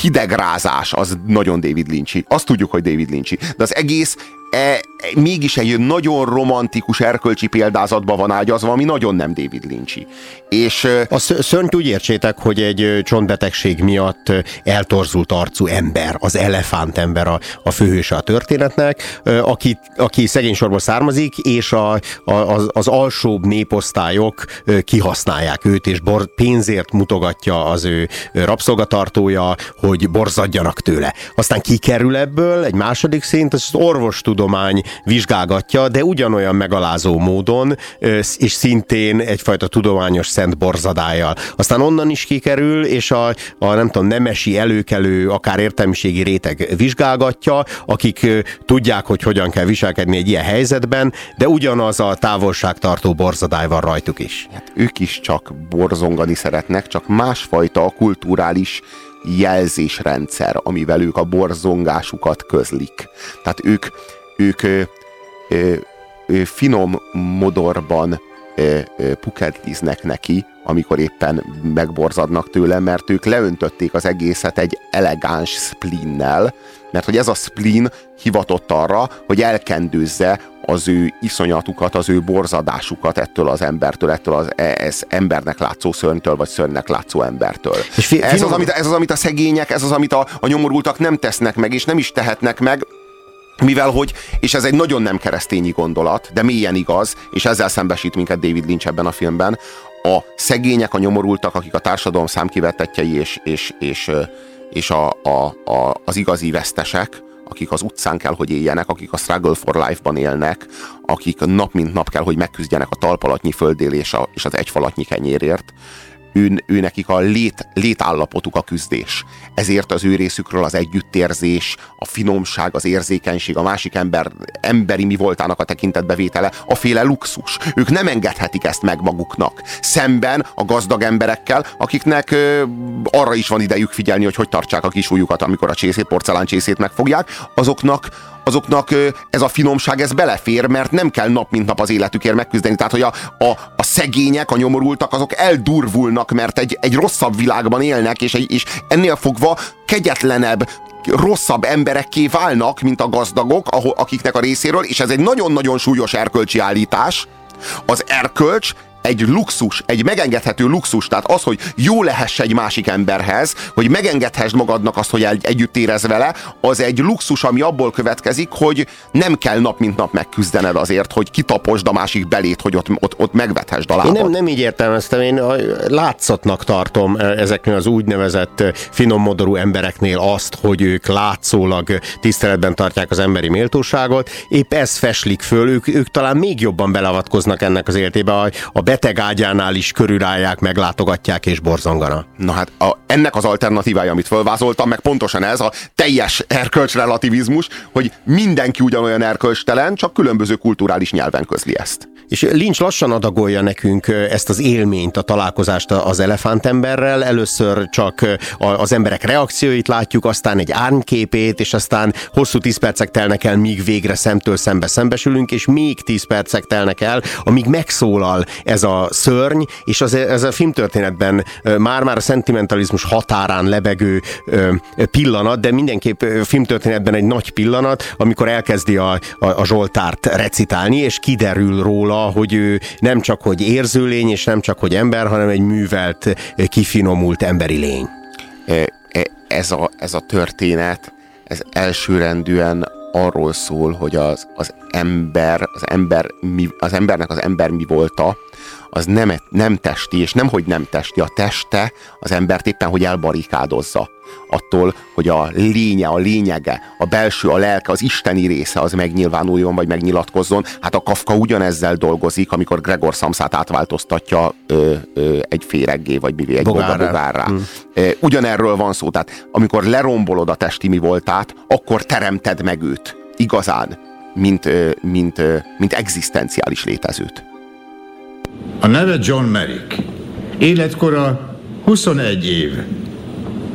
hidegrázás, az nagyon David Lynch. Azt tudjuk, hogy David Lynch. De az egész e, mégis egy nagyon romantikus erkölcsi példázatba van ágyazva, ami nagyon nem David Lynch. És A szö- szörnyt úgy értsétek, hogy egy csontbetegség miatt eltorzult arcú ember, az elefántember a, a főhőse a történetnek, aki, aki szegény sorból származik, és a, a, az, az alsóbb néposztályok kihasználják őt, és bor, pénzért mutogatja az ő rabszolgatartója, hogy borzadjanak tőle. Aztán kikerül ebből egy második szint, az orvostudomány vizsgálgatja, de ugyanolyan megalázó módon, és szintén egyfajta tudományos szent borzadájjal. Aztán onnan is kikerül, és a, a nem tudom, nemesi előkelő, akár értelmiségi réteg vizsgálgatja, akik tudják, hogy hogyan kell viselkedni egy ilyen helyzetben, de ugyanaz a távolságtartó borzadály van rajtuk is. Hát ők is csak borzongani szeretnek, csak másfajta a kulturális jelzésrendszer, amivel ők a borzongásukat közlik. Tehát ők, ők ö, ö, ö, finom modorban pukedliznek neki, amikor éppen megborzadnak tőle, mert ők leöntötték az egészet egy elegáns splinnel, mert hogy ez a splin hivatott arra, hogy elkendőzze az ő iszonyatukat, az ő borzadásukat ettől az embertől, ettől az ez embernek látszó szörnytől, vagy szörnynek látszó embertől. És fi- ez, az, finom- amit, ez az, amit a szegények, ez az, amit a, a nyomorultak nem tesznek meg, és nem is tehetnek meg, mivel hogy, és ez egy nagyon nem keresztényi gondolat, de mélyen igaz, és ezzel szembesít minket David Lynch ebben a filmben, a szegények, a nyomorultak, akik a társadalom számkivetettjei, és, és, és, és a, a, a, az igazi vesztesek, akik az utcán kell, hogy éljenek, akik a struggle for life-ban élnek, akik nap mint nap kell, hogy megküzdjenek a talpalatnyi földél és, a, és az egyfalatnyi kenyérért, ő, ő nekik a lét, létállapotuk a küzdés. Ezért az ő részükről az együttérzés, a finomság, az érzékenység, a másik ember emberi mi voltának a tekintetbevétele, a féle luxus. Ők nem engedhetik ezt meg maguknak. Szemben a gazdag emberekkel, akiknek ö, arra is van idejük figyelni, hogy hogy tartsák a kis ujjukat, amikor a csészét, porcelán csészét megfogják, azoknak azoknak ez a finomság, ez belefér, mert nem kell nap mint nap az életükért megküzdeni. Tehát, hogy a, a, a szegények, a nyomorultak, azok eldurvulnak, mert egy, egy rosszabb világban élnek, és, egy, és ennél fogva kegyetlenebb, rosszabb emberekké válnak, mint a gazdagok, akiknek a részéről, és ez egy nagyon-nagyon súlyos erkölcsi állítás, az erkölcs egy luxus, egy megengedhető luxus, tehát az, hogy jó lehess egy másik emberhez, hogy megengedhessd magadnak azt, hogy egy, együtt érez vele, az egy luxus, ami abból következik, hogy nem kell nap mint nap megküzdened azért, hogy kitaposd a másik belét, hogy ott, ott, ott megvethesd a lábad. Én nem, nem így értelmeztem, én látszatnak tartom ezeknél az úgynevezett finommodorú embereknél azt, hogy ők látszólag tiszteletben tartják az emberi méltóságot, épp ez feslik föl, ők, ők talán még jobban beleavatkoznak ennek az életébe, a, a beteg ágyánál is körülráják, meglátogatják és borzongana. Na hát a, ennek az alternatívája, amit fölvázoltam, meg pontosan ez a teljes erkölcsrelativizmus, hogy mindenki ugyanolyan erkölcstelen, csak különböző kulturális nyelven közli ezt. És Lynch lassan adagolja nekünk ezt az élményt, a találkozást az elefántemberrel. Először csak az emberek reakcióit látjuk, aztán egy árnyképét, és aztán hosszú tíz percek telnek el, míg végre szemtől szembe szembesülünk, és még tíz percek telnek el, amíg megszólal ez a szörny, és az, ez a filmtörténetben már-már a szentimentalizmus határán lebegő pillanat, de mindenképp filmtörténetben egy nagy pillanat, amikor elkezdi a, a, a Zsoltárt recitálni, és kiderül róla, hogy ő nem csak hogy érző lény, és nem csak hogy ember, hanem egy művelt, kifinomult emberi lény. Ez a, ez a történet, ez elsőrendűen arról szól, hogy az, az ember, az ember, mi, az embernek az ember mi volta, az nem, nem testi, és nem, hogy nem testi, a teste az embert éppen, hogy elbarikádozza attól, hogy a lénye, a lényege, a belső, a lelke, az isteni része az megnyilvánuljon, vagy megnyilatkozzon. Hát a Kafka ugyanezzel dolgozik, amikor Gregor Samsát átváltoztatja ö, ö, egy féreggé, vagy mivé, egy bogárrá. bogárrá. Hmm. Ugyanerről van szó, tehát amikor lerombolod a testi mi voltát, akkor teremted meg őt. Igazán, mint, mint, mint egzisztenciális létezőt. A neve John Merrick. Életkora 21 év.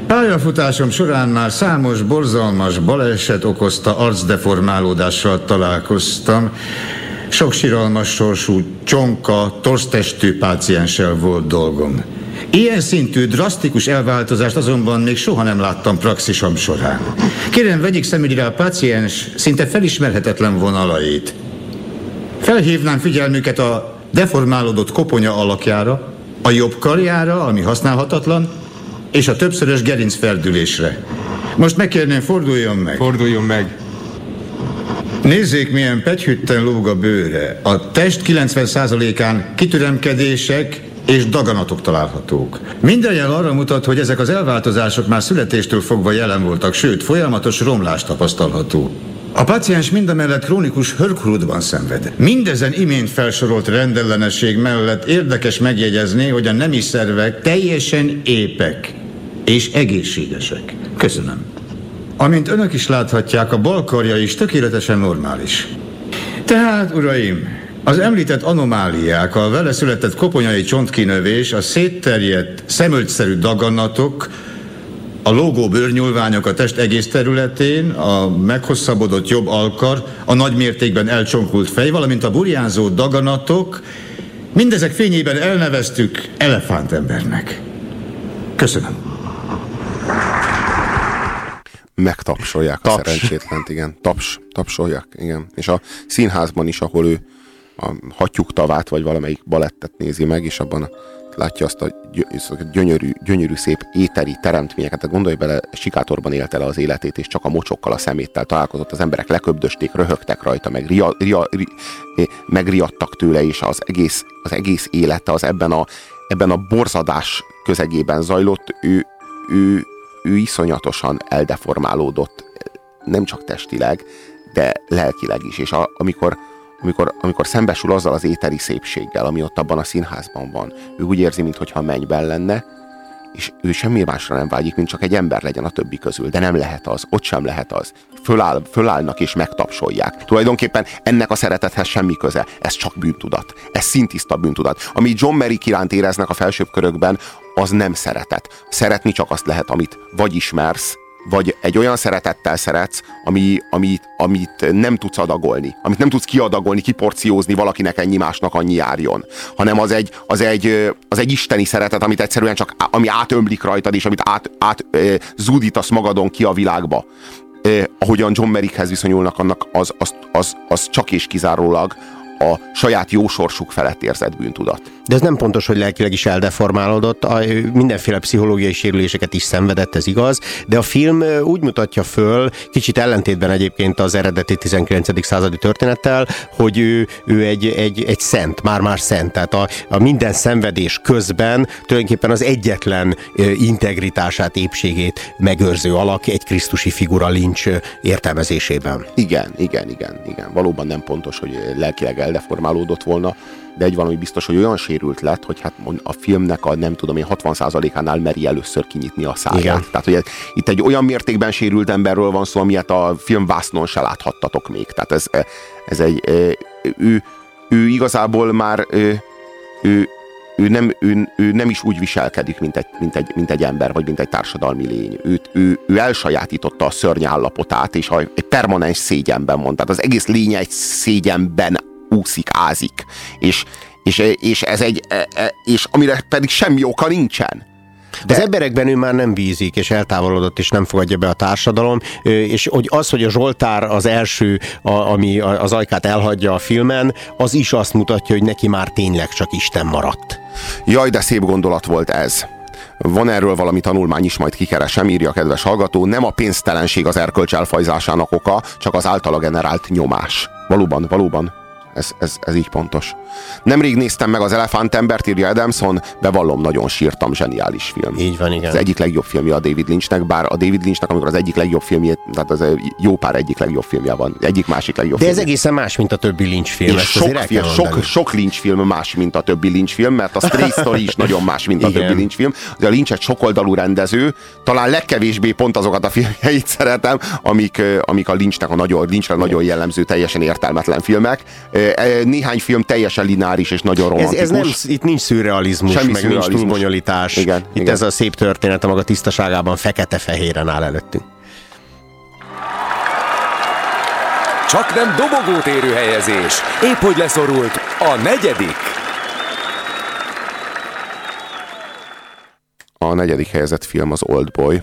Pályafutásom során már számos borzalmas baleset okozta arcdeformálódással találkoztam. Sok siralmas sorsú, csonka, torztestű pácienssel volt dolgom. Ilyen szintű, drasztikus elváltozást azonban még soha nem láttam praxisom során. Kérem, vegyék szemügyre a páciens szinte felismerhetetlen vonalait. Felhívnám figyelmüket a deformálódott koponya alakjára, a jobb karjára, ami használhatatlan, és a többszörös gerincferdülésre. Most megkérném, forduljon meg. Forduljon meg. Nézzék, milyen pegyhütten lóg a bőre. A test 90%-án kitüremkedések és daganatok találhatók. Minden jel arra mutat, hogy ezek az elváltozások már születéstől fogva jelen voltak, sőt, folyamatos romlás tapasztalható. A paciens mindemellett krónikus hörkrútban szenved. Mindezen imént felsorolt rendellenesség mellett érdekes megjegyezni, hogy a nemi szervek teljesen épek és egészségesek. Köszönöm. Amint önök is láthatják, a balkarja is tökéletesen normális. Tehát, uraim, az említett anomáliák, a vele született koponyai csontkinövés, a szétterjedt, szemölgyszerű daganatok, a lógó bőrnyúlványok a test egész területén, a meghosszabbodott jobb alkar, a nagy mértékben elcsonkult fej, valamint a burjánzó daganatok, mindezek fényében elneveztük elefántembernek. Köszönöm. Megtapsolják Taps. a szerencsétlent, igen. Taps, tapsolják, igen. És a színházban is, ahol ő a hattyúk tavát, vagy valamelyik balettet nézi meg, és abban látja azt a gyönyörű, gyönyörű szép éteri teremtményeket. Tehát gondolj bele, sikátorban élte le az életét, és csak a mocsokkal, a szeméttel találkozott. Az emberek leköbdösték, röhögtek rajta, meg, ria, ria, ria, megriadtak tőle, és az egész, az egész élete az ebben a, ebben a borzadás közegében zajlott. Ő, ő, ő iszonyatosan eldeformálódott, nem csak testileg, de lelkileg is. És a, amikor, amikor, amikor szembesül azzal az éteri szépséggel, ami ott abban a színházban van, ő úgy érzi, mintha mennyben lenne, és ő semmi másra nem vágyik, mint csak egy ember legyen a többi közül, de nem lehet az, ott sem lehet az. Föláll, fölállnak és megtapsolják. Tulajdonképpen ennek a szeretethez semmi köze, ez csak bűntudat. Ez szintiszta bűntudat. Ami John Merrick iránt éreznek a felsőbb körökben, az nem szeretet. Szeretni csak azt lehet, amit vagy ismersz, vagy egy olyan szeretettel szeretsz, ami, amit, amit nem tudsz adagolni, amit nem tudsz kiadagolni, kiporciózni valakinek ennyi másnak annyi járjon, hanem az egy, az egy, az egy isteni szeretet, amit egyszerűen csak ami átömlik rajtad, és amit át, át zúdítasz magadon ki a világba. Eh, ahogyan John Merrickhez viszonyulnak, annak az, az, az, az csak és kizárólag a saját jó sorsuk felett érzett bűntudat. De ez nem pontos, hogy lelkileg is eldeformálódott, a, mindenféle pszichológiai sérüléseket is szenvedett, ez igaz, de a film úgy mutatja föl, kicsit ellentétben egyébként az eredeti 19. századi történettel, hogy ő, ő egy, egy, egy szent, már-már szent, tehát a, a minden szenvedés közben tulajdonképpen az egyetlen integritását, épségét megőrző alak egy krisztusi figura lincs értelmezésében. Igen, igen, igen, igen. Valóban nem pontos, hogy lelkileg eldeformálódott volna, de egy valami biztos, hogy olyan sérült lett, hogy hát a filmnek a nem tudom én 60%-ánál meri először kinyitni a száját. Igen. Tehát, hogy itt egy olyan mértékben sérült emberről van szó, amilyet a film vásznon se láthattatok még. Tehát ez, ez egy, ő, ő igazából már ő, ő, ő nem, ő, ő nem is úgy viselkedik, mint egy, mint, egy, mint egy ember, vagy mint egy társadalmi lény. Őt, ő, ő elsajátította a szörnyállapotát, és egy permanens szégyenben mondta. Tehát az egész lénye egy szégyenben úszik, ázik. És, és, és, ez egy, e, e, és amire pedig semmi oka nincsen. De az emberekben ő már nem bízik, és eltávolodott, és nem fogadja be a társadalom, és hogy az, hogy a Zsoltár az első, a, ami az ajkát elhagyja a filmen, az is azt mutatja, hogy neki már tényleg csak Isten maradt. Jaj, de szép gondolat volt ez. Van erről valami tanulmány is, majd kikeresem, írja a kedves hallgató. Nem a pénztelenség az erkölcs elfajzásának oka, csak az általa generált nyomás. Valóban, valóban ez, ez, ez így pontos. Nemrég néztem meg az Elefántembert, írja Adamson, bevallom, nagyon sírtam, zseniális film. Így van, igen. Az egyik legjobb filmje a David Lynchnek, bár a David Lynchnek, amikor az egyik legjobb filmjét, tehát az jó pár egyik legjobb filmje van, egyik másik legjobb De ez filmje. egészen más, mint a többi Lynch film. És sok, film, sok, sok Lynch film más, mint a többi Lynch film, mert a Stray Story is nagyon más, mint a többi Lynch film. De a Lynch egy sokoldalú rendező, talán legkevésbé pont azokat a filmjeit szeretem, amik, amik a Lynchnek a nagyon, Lynchre nagyon jellemző, teljesen értelmetlen filmek. Néhány film teljesen lineáris és nagyon romantikus. Ez, ez nem, itt nincs szürrealizmus, Semmi meg szürrealizmus. nincs túlbonyolítás. Igen, itt igen. ez a szép történet a maga tisztaságában fekete-fehéren áll előttünk. Csak nem dobogót érő helyezés. Épp hogy leszorult a negyedik. A negyedik helyezett film az Old Boy,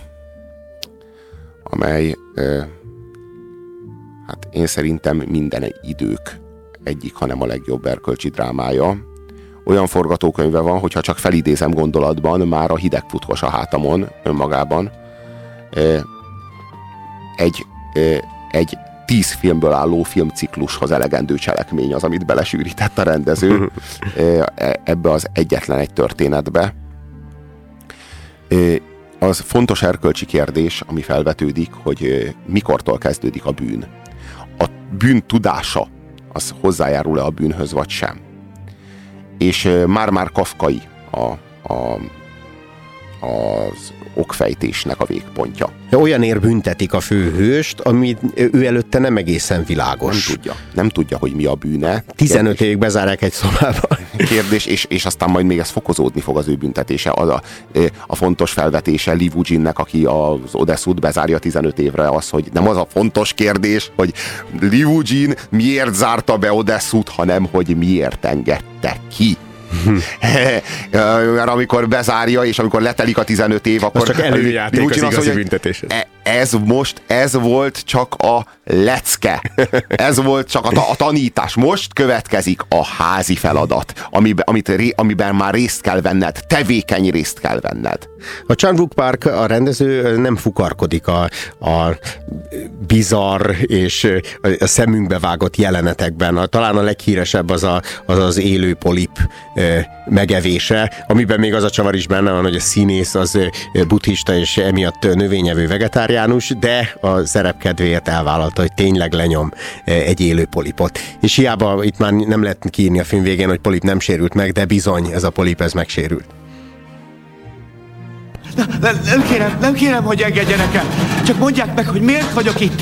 amely hát én szerintem minden idők egyik, hanem a legjobb erkölcsi drámája. Olyan forgatókönyve van, hogyha csak felidézem gondolatban, már a hideg futkos a hátamon önmagában. Egy, egy tíz filmből álló filmciklushoz elegendő cselekmény az, amit belesűrített a rendező [laughs] e, ebbe az egyetlen egy történetbe. Az fontos erkölcsi kérdés, ami felvetődik, hogy mikortól kezdődik a bűn. A bűn tudása az hozzájárul-e a bűnhöz, vagy sem. És már-már kafkai a, a, az okfejtésnek a végpontja. Olyan ér büntetik a főhőst, amit ő előtte nem egészen világos. Nem tudja. Nem tudja, hogy mi a bűne. 15 évig bezárják egy szobába. [laughs] Kérdés, és, és aztán majd még ez fokozódni fog az ő büntetése. Az a, a fontos felvetése Lee Wujinnek, aki az Odessut bezárja 15 évre, az, hogy nem az a fontos kérdés, hogy Lee Wujin miért zárta be Odessut, hanem hogy miért engedte ki. Mert amikor bezárja, és amikor letelik a 15 év, akkor... Az csak előjáték az igazi büntetés. E, ez most, ez volt csak a lecke. Ez volt csak a, a tanítás. Most következik a házi feladat, amiben, amit, amiben már részt kell venned, tevékeny részt kell venned. A Chan Park, a rendező nem fukarkodik a, a bizarr és a szemünkbe vágott jelenetekben. Talán a leghíresebb az a, az, az élő polip megevése, amiben még az a csavar is benne van, hogy a színész az buddhista és emiatt növényevő vegetáriánus, de a szerep kedvéért elvállalta, hogy tényleg lenyom egy élő polipot. És hiába itt már nem lehet kiírni a film végén, hogy polip nem sérült meg, de bizony ez a polip ez megsérült. Nem, nem kérem, nem kérem, hogy engedjenek el. Csak mondják meg, hogy miért vagyok itt.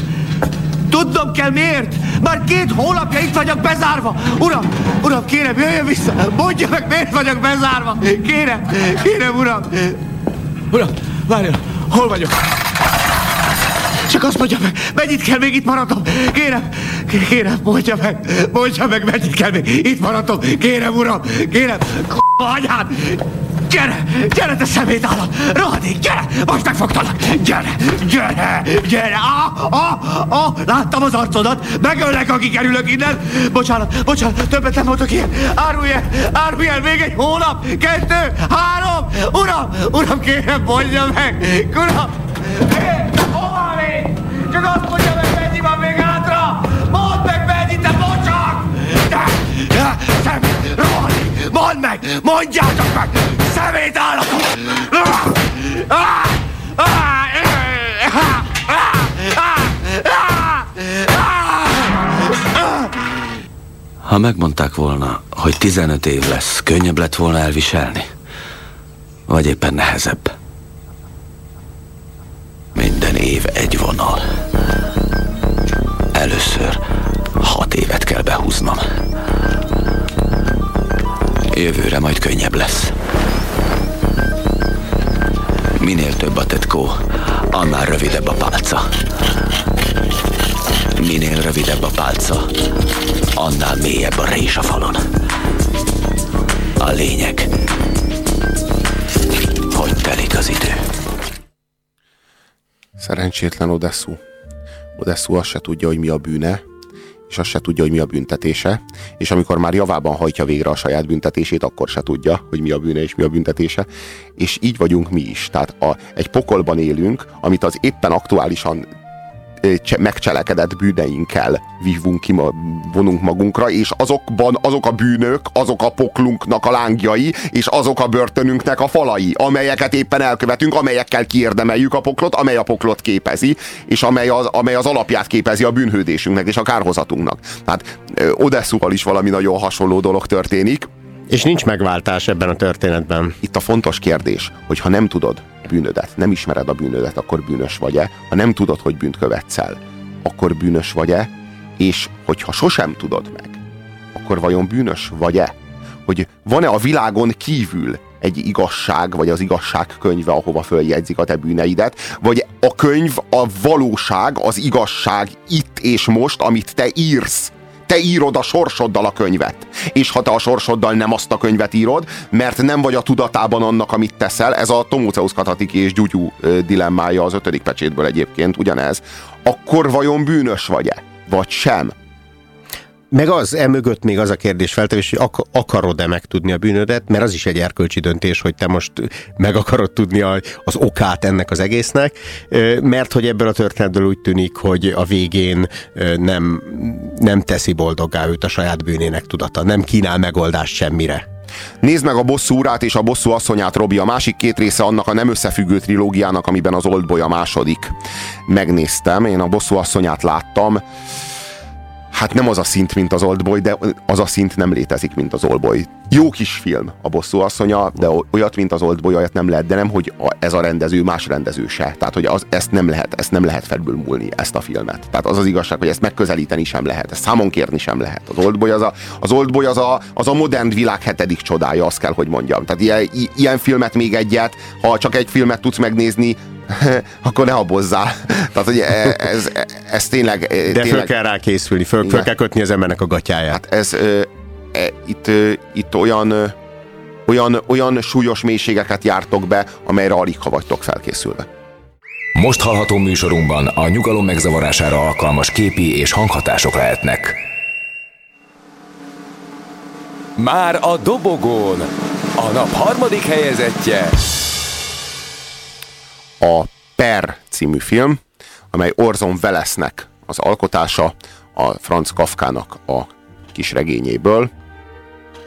Tudnom kell miért! Már két hónapja itt vagyok bezárva! Uram, uram, kérem, jöjjön vissza! Mondja meg, miért vagyok bezárva! Kérem, kérem, uram! Uram, várjon, hol vagyok? Csak azt mondja meg, mennyit kell még itt maradnom? Kérem, kérem, mondja meg, mondja meg, mennyit kell még itt maradnom? Kérem, uram, kérem, k***a anyád! Gyere, gyere, te szemét állat! Rohadék, gyere! Most megfogtalak! Gyere, gyere, gyere! Ah, ah, ah, láttam az arcodat! Megöllek, aki kerülök innen! Bocsánat, bocsánat, többet nem mondok ilyen! Árulj el, árulj el még egy hónap! Kettő, három! Uram, uram, kérem, mondja meg! Uram! Hé, hova még? Csak azt mondja meg, Mondd meg! Mondjátok meg! Szemét! Ah! Ha megmondták volna, hogy 15 év lesz, könnyebb lett volna elviselni? Vagy éppen nehezebb? Minden év egy vonal. Először hat évet kell behúznom. Jövőre majd könnyebb lesz. Minél több a tetkó, annál rövidebb a pálca. Minél rövidebb a pálca, annál mélyebb a rés a falon. A lényeg, hogy telik az idő. Szerencsétlen Odessu. Odessu azt se tudja, hogy mi a bűne, és azt se tudja, hogy mi a büntetése, és amikor már javában hajtja végre a saját büntetését, akkor se tudja, hogy mi a bűne és mi a büntetése. És így vagyunk mi is. Tehát a, egy pokolban élünk, amit az éppen aktuálisan megcselekedett bűneinkkel vívunk ki, ma- vonunk magunkra, és azokban azok a bűnök, azok a poklunknak a lángjai, és azok a börtönünknek a falai, amelyeket éppen elkövetünk, amelyekkel kiérdemeljük a poklot, amely a poklot képezi, és amely az, amely az alapját képezi a bűnhődésünknek és a kárhozatunknak. Tehát ö, Odesszuval is valami nagyon hasonló dolog történik. És nincs megváltás ebben a történetben. Itt a fontos kérdés, hogy ha nem tudod bűnödet, nem ismered a bűnödet, akkor bűnös vagy-e? Ha nem tudod, hogy bűnt követsz el, akkor bűnös vagy-e? És hogyha sosem tudod meg, akkor vajon bűnös vagy-e? Hogy van-e a világon kívül egy igazság, vagy az igazság könyve, ahova följegyzik a te bűneidet, vagy a könyv, a valóság, az igazság itt és most, amit te írsz, te írod a sorsoddal a könyvet. És ha te a sorsoddal nem azt a könyvet írod, mert nem vagy a tudatában annak, amit teszel, ez a Tomóceusz Katatiki és Gyugyú dilemmája az ötödik pecsétből egyébként ugyanez, akkor vajon bűnös vagy-e? Vagy sem? Meg az, emögött még az a kérdés feltevés, hogy ak- akarod-e megtudni a bűnödet, mert az is egy erkölcsi döntés, hogy te most meg akarod tudni a, az okát ennek az egésznek, mert hogy ebből a történetből úgy tűnik, hogy a végén nem, nem teszi boldoggá őt a saját bűnének tudata, nem kínál megoldást semmire. Nézd meg a bosszú urát és a bosszú asszonyát, Robi, a másik két része annak a nem összefüggő trilógiának, amiben az Oldboy a második. Megnéztem, én a bosszú asszonyát láttam, hát nem az a szint, mint az Oldboy, de az a szint nem létezik, mint az Oldboy. Jó kis film a bosszú asszonya, de olyat, mint az Oldboy, olyat nem lehet, de nem, hogy a, ez a rendező más rendező se. Tehát, hogy az, ezt nem lehet, ezt nem lehet felbülmúlni, ezt a filmet. Tehát az az igazság, hogy ezt megközelíteni sem lehet, ezt számon kérni sem lehet. Az Oldboy az a, az, Oldboy az a, az a modern világ hetedik csodája, azt kell, hogy mondjam. Tehát ilyen, ilyen filmet még egyet, ha csak egy filmet tudsz megnézni, [laughs] akkor ne habozzál. Tehát, hogy e- ez, ez, ez tényleg... De tényleg, föl kell rá készülni, föl, föl kell kötni az embernek a gatyáját. Hát ez e, itt, itt olyan, olyan, olyan súlyos mélységeket jártok be, amelyre alig ha vagytok felkészülve. Most hallható műsorunkban a nyugalom megzavarására alkalmas képi és hanghatások lehetnek. Már a dobogón a nap harmadik helyezettje. A Per című film, amely Orson Wellesnek az alkotása, a Franz Kafkának a kis regényéből.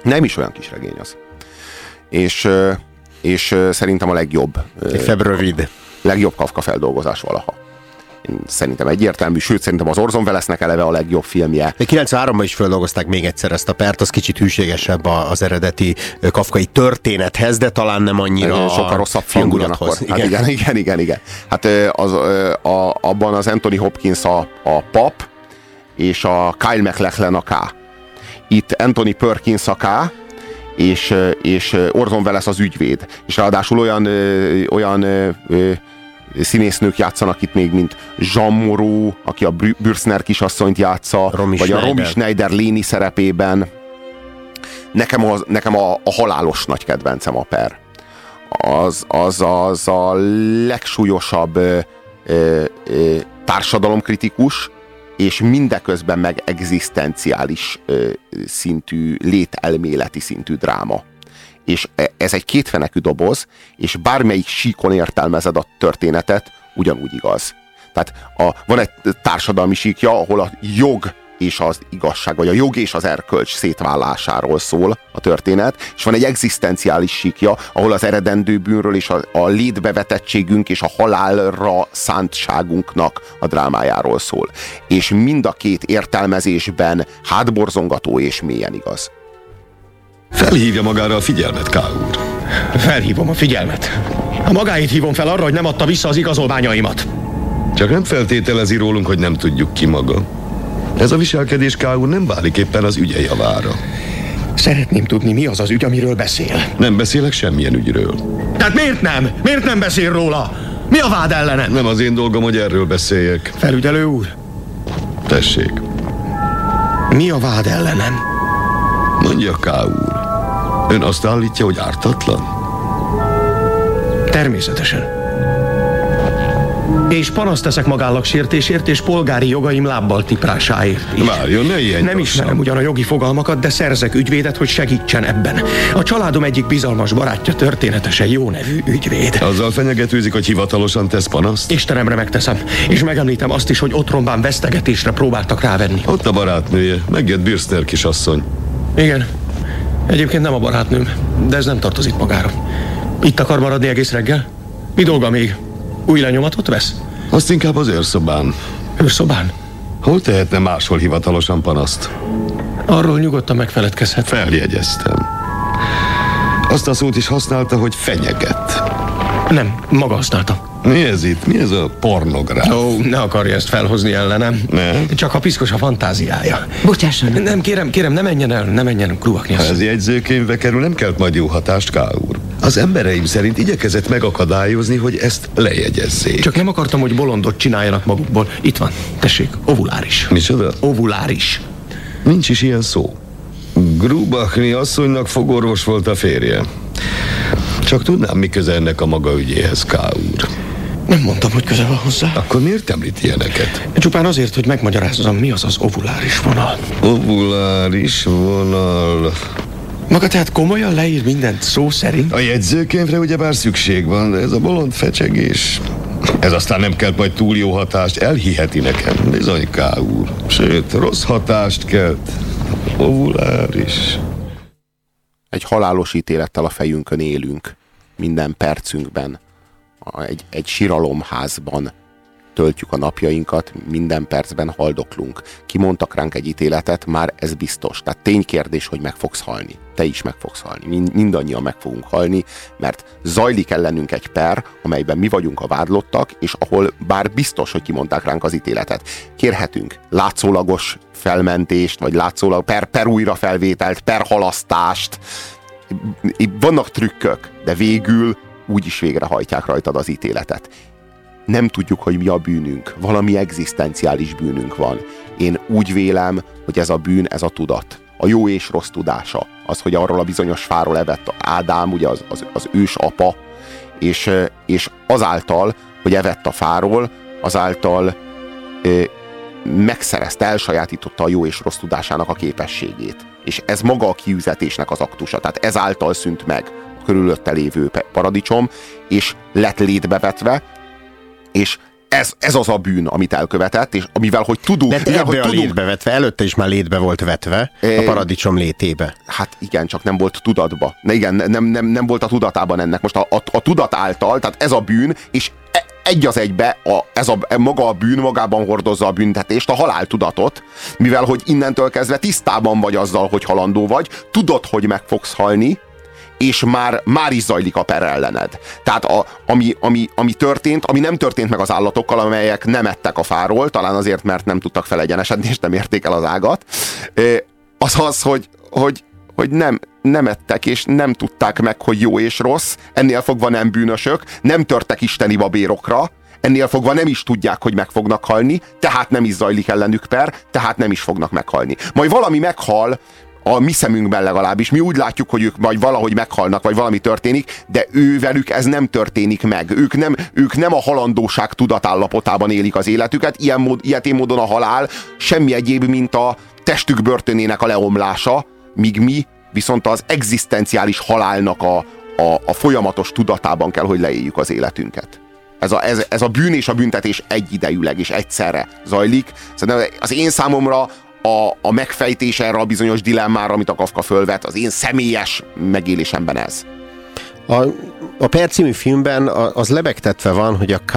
Nem is olyan kis regény az. És, és szerintem a legjobb. Febb rövid. Legjobb Kafka feldolgozás valaha. Én szerintem egyértelmű, sőt szerintem az Orson Wellesnek eleve a legjobb filmje. De 93-ban is földolgozták még egyszer ezt a pert, az kicsit hűségesebb az eredeti kafkai történethez, de talán nem annyira sokkal rosszabb film ugyanakkor. hangulathoz. Hát igen, igen, igen, igen. Hát az, a, abban az Anthony Hopkins a, a pap, és a Kyle MacLachlan a K. Itt Anthony Perkins a K, és, és Orson Welles az ügyvéd. És ráadásul olyan, olyan színésznők játszanak itt még, mint Jean Moreau, aki a Bürzner kisasszonyt játsza, Romy vagy a Schneider. Romy Schneider Léni szerepében. Nekem, az, nekem a, a halálos nagy kedvencem a per. Az, az, az a legsúlyosabb ö, ö, ö, társadalomkritikus, és mindeközben meg egzisztenciális ö, szintű, lételméleti szintű dráma. És e- ez egy kétfenekű doboz, és bármelyik síkon értelmezed a történetet, ugyanúgy igaz. Tehát a, van egy társadalmi síkja, ahol a jog és az igazság, vagy a jog és az erkölcs szétválásáról szól a történet, és van egy egzisztenciális síkja, ahol az eredendő bűnről és a, a létbevetettségünk és a halálra szántságunknak a drámájáról szól. És mind a két értelmezésben hátborzongató és mélyen igaz. Felhívja magára a figyelmet, K. úr. Felhívom a figyelmet. A magáit hívom fel arra, hogy nem adta vissza az igazolványaimat. Csak nem feltételezi rólunk, hogy nem tudjuk ki maga. Ez a viselkedés, K. úr, nem válik éppen az ügye javára. Szeretném tudni, mi az az ügy, amiről beszél. Nem beszélek semmilyen ügyről. Tehát miért nem? Miért nem beszél róla? Mi a vád ellenem? Nem az én dolgom, hogy erről beszéljek. Felügyelő úr, Tessék, mi a vád ellenem? mondja K. úr. Ön azt állítja, hogy ártatlan? Természetesen. És panaszt teszek magállagsértésért és polgári jogaim lábbal tiprásáért is. Várjon, ne ilyen Nem ismerem ugyan a jogi fogalmakat, de szerzek ügyvédet, hogy segítsen ebben. A családom egyik bizalmas barátja történetesen jó nevű ügyvéd. Azzal fenyegetőzik, hogy hivatalosan tesz panaszt? Istenemre megteszem, és megemlítem azt is, hogy otromban vesztegetésre próbáltak rávenni. Ott a barátnője, megjött Bürszner kisasszony. Igen. Egyébként nem a barátnőm, de ez nem tartozik magára. Itt akar maradni egész reggel? Mi dolga még? Új lenyomatot vesz? Azt inkább az őrszobán. Őrszobán? Hol tehetne máshol hivatalosan panaszt? Arról nyugodtan megfeledkezhet. Feljegyeztem. Azt a szót is használta, hogy fenyeget. Nem, maga használta. Mi ez itt? Mi ez a pornográf? Ó, ne akarja ezt felhozni ellenem. Ne? Csak a piszkos a fantáziája. Bocsásson. Nem, kérem, kérem, ne menjen el, ne menjen gruvakni. Ha ez jegyzőkönyvbe kerül, nem kelt majd jó hatást, K. úr. Az embereim szerint igyekezett megakadályozni, hogy ezt lejegyezzék. Csak nem akartam, hogy bolondot csináljanak magukból. Itt van, tessék, ovuláris. Micsoda? Ovuláris. Nincs is ilyen szó. Grubachni asszonynak fogorvos volt a férje. Csak tudnám, mi köze ennek a maga ügyéhez, K. úr. Nem mondtam, hogy köze van hozzá. Akkor miért említ ilyeneket? Csupán azért, hogy megmagyarázzam, mi az az ovuláris vonal. Ovuláris vonal... Maga tehát komolyan leír mindent szó szerint? A jegyzőkönyvre ugyebár szükség van, de ez a bolond fecsegés... Ez aztán nem kell majd túl jó hatást, elhiheti nekem, bizony K. úr. Sőt, rossz hatást kelt. Ovuláris. Egy halálos ítélettel a fejünkön élünk. Minden percünkben. Egy, egy siralomházban töltjük a napjainkat, minden percben haldoklunk. Kimondtak ránk egy ítéletet, már ez biztos. Tehát ténykérdés, hogy meg fogsz halni. Te is meg fogsz halni. Mind, mindannyian meg fogunk halni, mert zajlik ellenünk egy per, amelyben mi vagyunk a vádlottak, és ahol bár biztos, hogy kimondták ránk az ítéletet. Kérhetünk látszólagos felmentést, vagy látszólag per, per újrafelvételt, per halasztást. Vannak trükkök, de végül úgyis végrehajtják rajtad az ítéletet nem tudjuk, hogy mi a bűnünk. Valami egzisztenciális bűnünk van. Én úgy vélem, hogy ez a bűn, ez a tudat. A jó és rossz tudása. Az, hogy arról a bizonyos fáról evett Ádám, ugye az, az, az ős apa, és, és azáltal, hogy evett a fáról, azáltal ö, megszerezte, elsajátította a jó és rossz tudásának a képességét. És ez maga a kiüzetésnek az aktusa. Tehát ezáltal szűnt meg körülötte lévő paradicsom, és lett létbevetve, és ez, ez az a bűn, amit elkövetett, és amivel, hogy tudunk... De mivel, hogy a tudunk létbe vetve, előtte is már létbe volt vetve, a É. paradicsom létébe. Hát igen, csak nem volt tudatba. Ne, igen, nem, nem, nem volt a tudatában ennek. Most a, a, a tudat által, tehát ez a bűn, és e- egy az egybe a, ez a, maga a bűn magában hordozza a büntetést, a haláltudatot, mivel hogy innentől kezdve tisztában vagy azzal, hogy halandó vagy, tudod, hogy meg fogsz halni, és már, már is zajlik a per ellened. Tehát a, ami, ami, ami történt, ami nem történt meg az állatokkal, amelyek nem ettek a fáról, talán azért, mert nem tudtak felegyenesedni, és nem érték el az ágat, az az, hogy, hogy, hogy nem, nem ettek, és nem tudták meg, hogy jó és rossz, ennél fogva nem bűnösök, nem törtek isteni babérokra, ennél fogva nem is tudják, hogy meg fognak halni, tehát nem is zajlik ellenük per, tehát nem is fognak meghalni. Majd valami meghal, a mi szemünkben legalábbis. Mi úgy látjuk, hogy ők majd valahogy meghalnak, vagy valami történik, de ő velük ez nem történik meg. Ők nem, ők nem a halandóság tudatállapotában élik az életüket, ilyen mód, ilyetén módon a halál semmi egyéb, mint a testük börtönének a leomlása, míg mi viszont az egzisztenciális halálnak a, a, a folyamatos tudatában kell, hogy leéljük az életünket. Ez a, ez, ez a bűn és a büntetés egyidejűleg és egyszerre zajlik. Szerintem az én számomra a, a megfejtés erre a bizonyos dilemmára, amit a Kafka fölvet, az én személyes megélésemben ez. A, a Per című filmben az lebegtetve van, hogy a K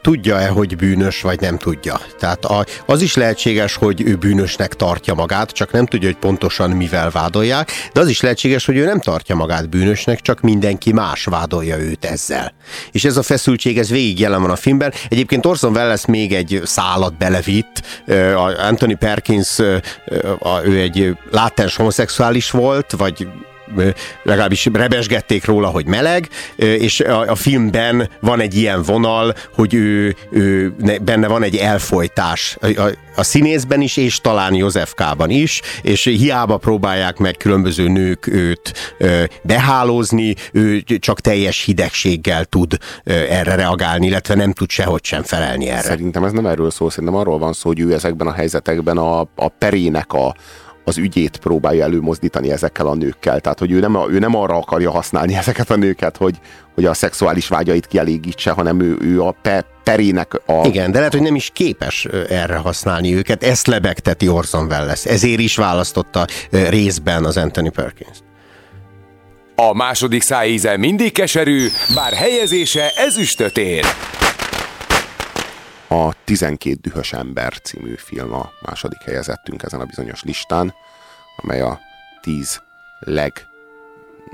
tudja-e, hogy bűnös, vagy nem tudja. Tehát az is lehetséges, hogy ő bűnösnek tartja magát, csak nem tudja, hogy pontosan mivel vádolják, de az is lehetséges, hogy ő nem tartja magát bűnösnek, csak mindenki más vádolja őt ezzel. És ez a feszültség, ez végig jelen van a filmben. Egyébként Orson Welles még egy szállat belevitt. Anthony Perkins, ő egy látens homoszexuális volt, vagy legalábbis rebesgették róla, hogy meleg, és a, a filmben van egy ilyen vonal, hogy ő, ő benne van egy elfolytás a, a színészben is, és talán Józsefkában is, és hiába próbálják meg különböző nők őt behálózni, ő csak teljes hidegséggel tud erre reagálni, illetve nem tud sehogy sem felelni erre. Szerintem ez nem erről szól, szerintem arról van szó, hogy ő ezekben a helyzetekben a, a perének a, az ügyét próbálja előmozdítani ezekkel a nőkkel. Tehát, hogy ő nem, ő nem arra akarja használni [laughs] ezeket a nőket, hogy, hogy a szexuális vágyait kielégítse, hanem ő, ő a pe, perének a... Igen, de lehet, hogy nem is képes erre használni őket. Ezt lebegteti Orson Welles. Ezért is választotta részben az Anthony Perkins. A második szájíze mindig keserű, bár helyezése ezüstöt ér. A 12 dühös ember című film a második helyezettünk ezen a bizonyos listán, amely a 10 leg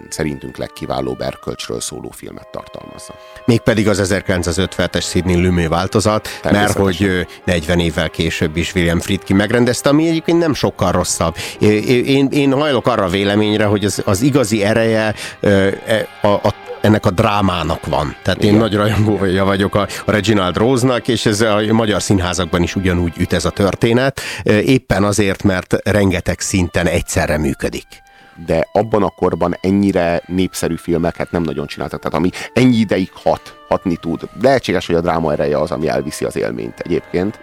szerintünk legkiválóbb erkölcsről szóló filmet tartalmazza. Mégpedig az 1950-es Sidney Lumet változat, mert hogy 40 évvel később is William Friedkin megrendezte, ami egyébként nem sokkal rosszabb. Én, én hajlok arra véleményre, hogy az, az igazi ereje e, a, a ennek a drámának van. Tehát én Igen. nagy rajongója vagyok a, a Reginald Rose-nak, és ez a magyar színházakban is ugyanúgy üt ez a történet, éppen azért, mert rengeteg szinten egyszerre működik de abban a korban ennyire népszerű filmeket nem nagyon csináltak. Tehát ami ennyi ideig hat, hatni tud. Lehetséges, hogy a dráma ereje az, ami elviszi az élményt egyébként.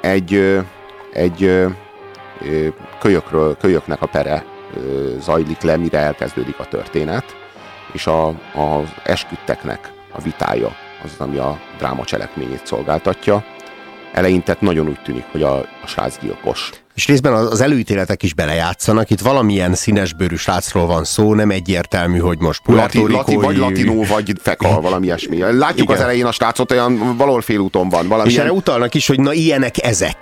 Egy, egy kölyökről, kölyöknek a pere zajlik le, mire elkezdődik a történet, és a, az esküdteknek a vitája az, ami a dráma cselekményét szolgáltatja. Eleinte nagyon úgy tűnik, hogy a, a srác gyilkos. És részben az előítéletek is belejátszanak. Itt valamilyen színesbőrű srácról van szó, nem egyértelmű, hogy most Lati, lati, vagy latinó, vagy feka, [laughs] valami ilyesmi. Látjuk Igen. az elején a srácot, olyan valahol félúton van. Valamilyen... És erre utalnak is, hogy na ilyenek ezek.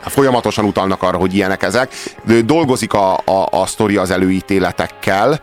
Folyamatosan utalnak arra, hogy ilyenek ezek. Dolgozik a, a, a sztori az előítéletekkel,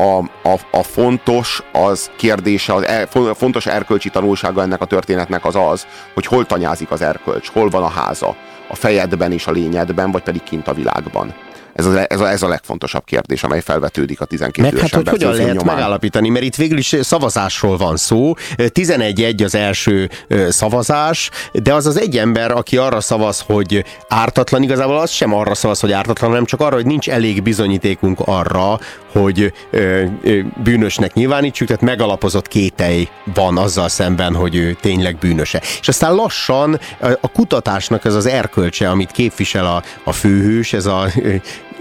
a, a, a fontos az kérdése, az er, fontos erkölcsi tanulsága ennek a történetnek az az, hogy hol tanyázik az erkölcs, hol van a háza a fejedben és a lényedben, vagy pedig kint a világban. Ez a, ez, a, ez a legfontosabb kérdés, amely felvetődik a 12 Meg hát, hogy hogyan lehet nyomán. megállapítani, mert itt végül is szavazásról van szó. 11-1 az első szavazás, de az az egy ember, aki arra szavaz, hogy ártatlan, igazából az sem arra szavaz, hogy ártatlan, hanem csak arra, hogy nincs elég bizonyítékunk arra, hogy ö, ö, bűnösnek nyilvánítsuk, tehát megalapozott kételj van azzal szemben, hogy ő tényleg bűnöse. És aztán lassan a kutatásnak ez az erkölcse, amit képvisel a, a főhős, ez a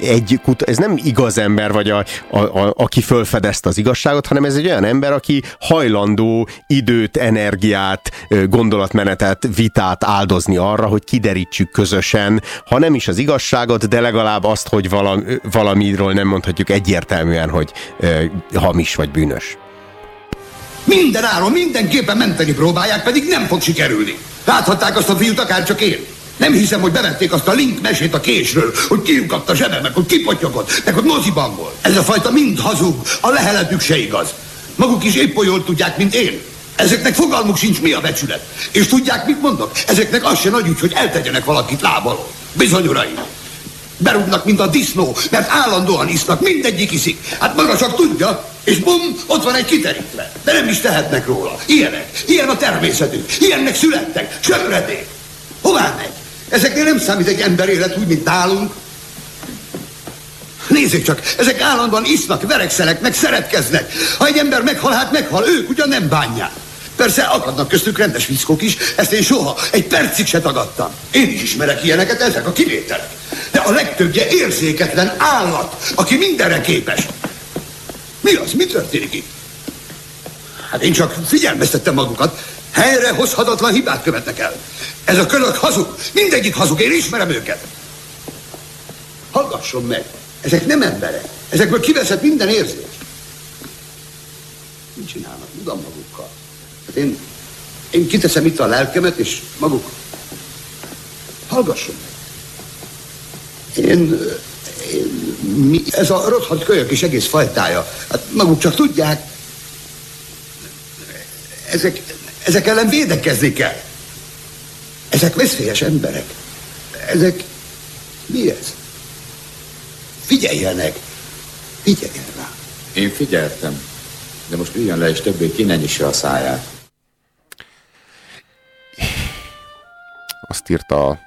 egy kut- ez nem igaz ember, vagy a, a, a, aki fölfedezte az igazságot, hanem ez egy olyan ember, aki hajlandó időt, energiát, gondolatmenetet, vitát áldozni arra, hogy kiderítsük közösen, ha nem is az igazságot, de legalább azt, hogy valami, valamiről nem mondhatjuk egyértelműen, hogy ö, hamis vagy bűnös. Minden áron, mindenképpen menteni próbálják, pedig nem fog sikerülni. Láthatták azt a fiút, akár csak én. Nem hiszem, hogy bevették azt a link mesét a késről, hogy kiukadt a zsebe, meg hogy kipotyogott, meg hogy moziban volt. Ez a fajta mind hazug, a leheletük se igaz. Maguk is épp olyan tudják, mint én. Ezeknek fogalmuk sincs, mi a becsület. És tudják, mit mondok? Ezeknek az se nagy ügy, hogy eltegyenek valakit lábaló. Bizony, uraim. Berúgnak, mint a disznó, mert állandóan isznak, mindegyik iszik. Hát maga csak tudja, És bum, ott van egy kiterítve. De nem is tehetnek róla. Ilyenek. Ilyen a természetük. Ilyennek születtek. Söpredék. Hová megy? Ezeknél nem számít egy ember élet úgy, mint nálunk. Nézzék csak, ezek állandóan isznak, verekszenek, meg szeretkeznek. Ha egy ember meghal, hát meghal, ők ugyan nem bánják. Persze akadnak köztük rendes viszkok is, ezt én soha egy percig se tagadtam. Én is ismerek ilyeneket, ezek a kivételek. De a legtöbbje érzéketlen állat, aki mindenre képes. Mi az? Mi történik itt? Hát én csak figyelmeztettem magukat. Helyre hozhatatlan hibát követnek el. Ez a kölök hazug. Mindegyik hazug. Én ismerem őket. Hallgasson meg. Ezek nem emberek. Ezekből kiveszett minden érzés. Mit csinálnak? Tudom magukkal. Hát én, én kiteszem itt a lelkemet, és maguk... Hallgasson meg. Én, én mi, ez a rothadt kölyök is egész fajtája. Hát maguk csak tudják. Ezek, ezek ellen védekezni kell. Ezek veszélyes emberek. Ezek... Mi ez? Figyeljenek! Figyeljen rá! Én figyeltem, de most üljön le, és többé ki ne nyissa a száját. Azt írta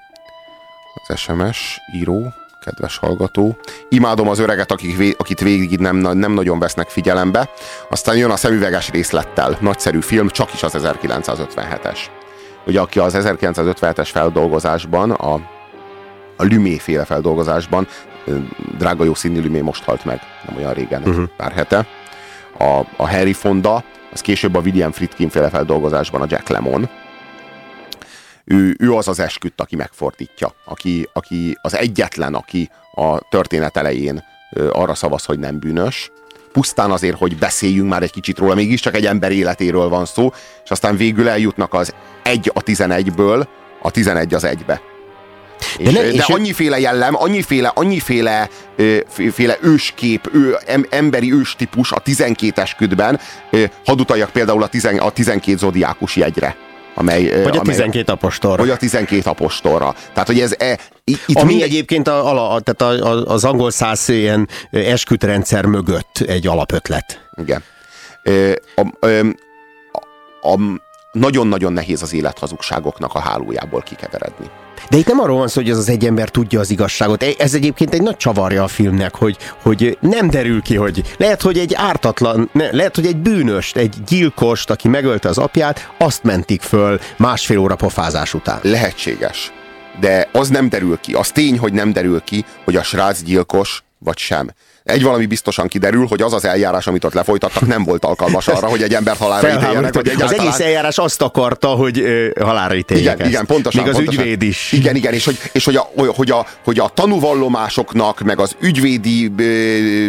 az SMS író, kedves hallgató. Imádom az öreget, akik, akit végig nem, nem nagyon vesznek figyelembe. Aztán jön a szemüveges részlettel. Nagyszerű film, csak is az 1957-es. Ugye aki az 1957-es feldolgozásban, a, a Lumé féle feldolgozásban, drága jó színű Lumé most halt meg, nem olyan régen, uh-huh. pár hete. A, a Harry Fonda, az később a William Friedkin féle feldolgozásban a Jack Lemon, ő, ő az az esküdt, aki megfordítja, aki, aki az egyetlen, aki a történet elején arra szavaz, hogy nem bűnös, pusztán azért, hogy beszéljünk már egy kicsit róla, mégiscsak egy ember életéről van szó, és aztán végül eljutnak az egy a tizenegyből, a tizenegy az egybe. De, és, ne, de és annyiféle jellem, annyiféle, annyiféle ö, féle őskép, ő, em, emberi őstípus a 12 esküdben, ö, hadd utaljak például a, tizen, a 12 zodiákus jegyre amely... Vagy a amely, 12 apostolra. Vagy a 12 apostolra. Tehát, hogy ez... E, itt Ami mi... egyébként a, a, tehát a, a, az angol száz ilyen eskütrendszer mögött egy alapötlet. Igen. A, a, a, a, nagyon-nagyon nehéz az élethazugságoknak a hálójából kikeveredni. De itt nem arról van szó, hogy az az egy ember tudja az igazságot. Ez egyébként egy nagy csavarja a filmnek, hogy, hogy nem derül ki, hogy lehet, hogy egy ártatlan, ne, lehet, hogy egy bűnöst, egy gyilkost, aki megölte az apját, azt mentik föl másfél óra pofázás után. Lehetséges. De az nem derül ki, az tény, hogy nem derül ki, hogy a srác gyilkos vagy sem. Egy valami biztosan kiderül, hogy az az eljárás, amit ott lefolytattak, nem volt alkalmas arra, hogy egy ember halálra ítéljenek. Vagy egyáltalán... Az egész eljárás azt akarta, hogy ö, halálra ítéljenek. Igen, igen, pontosan. Még az pontosan. ügyvéd is. Igen, igen, és hogy, és hogy, a, hogy, a, hogy a tanúvallomásoknak, meg az ügyvédi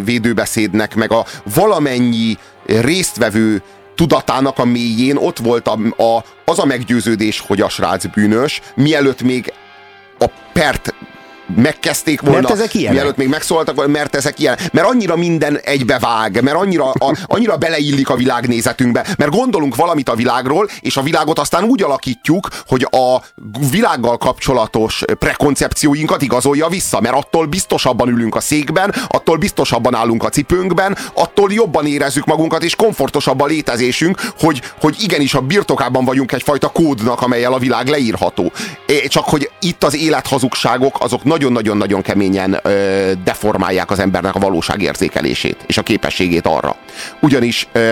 védőbeszédnek, meg a valamennyi résztvevő tudatának a mélyén ott volt a, a, az a meggyőződés, hogy a srác bűnös, mielőtt még a pert megkezdték volna, mert ezek ilyenek. mielőtt még megszóltak, mert ezek ilyen, mert annyira minden egybevág, mert annyira, a, annyira beleillik a világnézetünkbe, mert gondolunk valamit a világról, és a világot aztán úgy alakítjuk, hogy a világgal kapcsolatos prekoncepcióinkat igazolja vissza, mert attól biztosabban ülünk a székben, attól biztosabban állunk a cipőnkben, attól jobban érezzük magunkat, és komfortosabb a létezésünk, hogy, hogy igenis a birtokában vagyunk egyfajta kódnak, amelyel a világ leírható. Csak hogy itt az élethazugságok, azok nagyon-nagyon-nagyon keményen ö, deformálják az embernek a valóságérzékelését és a képességét arra. Ugyanis ö,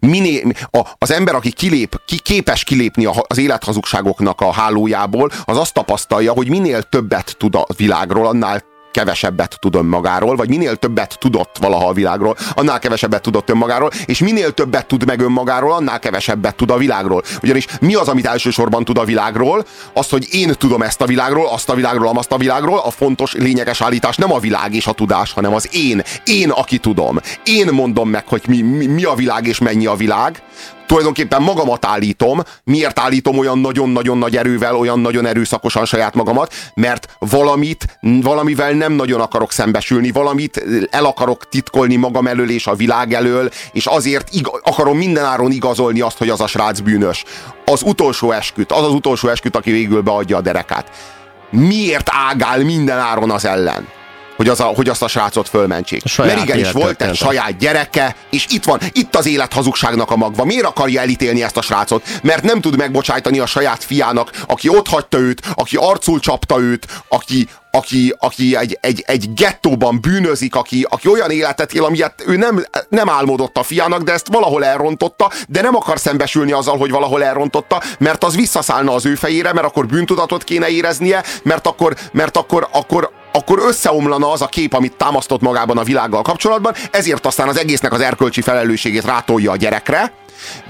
minél, a, az ember, aki kilép, ki, képes kilépni az élethazugságoknak a hálójából, az azt tapasztalja, hogy minél többet tud a világról, annál kevesebbet tud önmagáról, vagy minél többet tudott valaha a világról, annál kevesebbet tudott önmagáról, és minél többet tud meg önmagáról, annál kevesebbet tud a világról. Ugyanis mi az, amit elsősorban tud a világról? Azt, hogy én tudom ezt a világról, azt a világról, azt a világról, a fontos, lényeges állítás nem a világ és a tudás, hanem az én. Én, aki tudom. Én mondom meg, hogy mi, mi, mi a világ és mennyi a világ tulajdonképpen magamat állítom. Miért állítom olyan nagyon-nagyon nagy erővel, olyan nagyon erőszakosan saját magamat? Mert valamit, valamivel nem nagyon akarok szembesülni, valamit el akarok titkolni magam elől és a világ elől, és azért ig- akarom mindenáron igazolni azt, hogy az a srác bűnös. Az utolsó esküt, az az utolsó esküt, aki végül beadja a derekát. Miért ágál mindenáron az ellen? Hogy, az a, hogy azt a srácot fölmentsék. saját Mert igenis volt egy élettörténete. saját gyereke, és itt van, itt az élet hazugságnak a magva. Miért akarja elítélni ezt a srácot? Mert nem tud megbocsájtani a saját fiának, aki ott hagyta őt, aki arcul csapta őt, aki, aki, aki egy, egy, egy gettóban bűnözik, aki, aki olyan életet él, amilyet ő nem, nem álmodott a fiának, de ezt valahol elrontotta, de nem akar szembesülni azzal, hogy valahol elrontotta, mert az visszaszállna az ő fejére, mert akkor bűntudatot kéne éreznie, mert akkor, mert akkor, akkor, akkor összeomlana az a kép, amit támasztott magában a világgal kapcsolatban, ezért aztán az egésznek az erkölcsi felelősségét rátolja a gyerekre,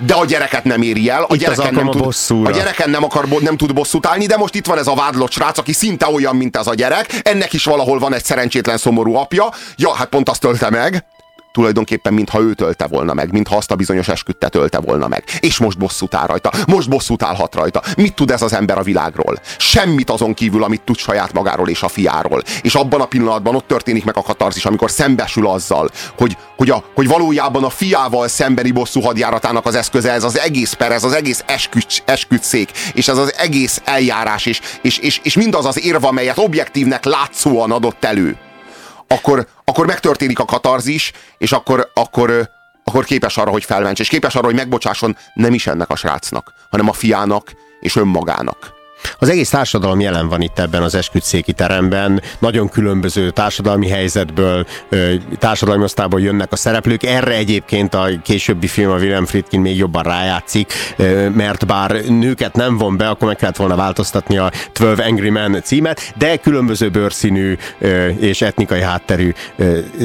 de a gyereket nem éri el, a gyereken, nem tud, a gyereken nem, akar, nem tud bosszút állni, de most itt van ez a vádlott srác, aki szinte olyan, mint ez a gyerek, ennek is valahol van egy szerencsétlen szomorú apja, ja, hát pont azt tölte meg, tulajdonképpen mintha ő tölte volna meg, mintha azt a bizonyos esküdtet tölte volna meg. És most bosszút áll rajta, most bosszút állhat rajta. Mit tud ez az ember a világról? Semmit azon kívül, amit tud saját magáról és a fiáról. És abban a pillanatban ott történik meg a katarzis, amikor szembesül azzal, hogy, hogy, a, hogy valójában a fiával szembeni bosszú hadjáratának az eszköze, ez az egész per, ez az egész esküd, esküdszék, és ez az egész eljárás, és, és, és, és mindaz az érva, amelyet objektívnek látszóan adott elő akkor, akkor megtörténik a katarzis, és akkor, akkor, akkor képes arra, hogy felments, és képes arra, hogy megbocsásson nem is ennek a srácnak, hanem a fiának és önmagának. Az egész társadalom jelen van itt ebben az esküdszéki teremben, nagyon különböző társadalmi helyzetből, társadalmi osztályból jönnek a szereplők. Erre egyébként a későbbi film a William Friedkin még jobban rájátszik, mert bár nőket nem von be, akkor meg kellett volna változtatni a 12 Angry Men címet, de különböző bőrszínű és etnikai hátterű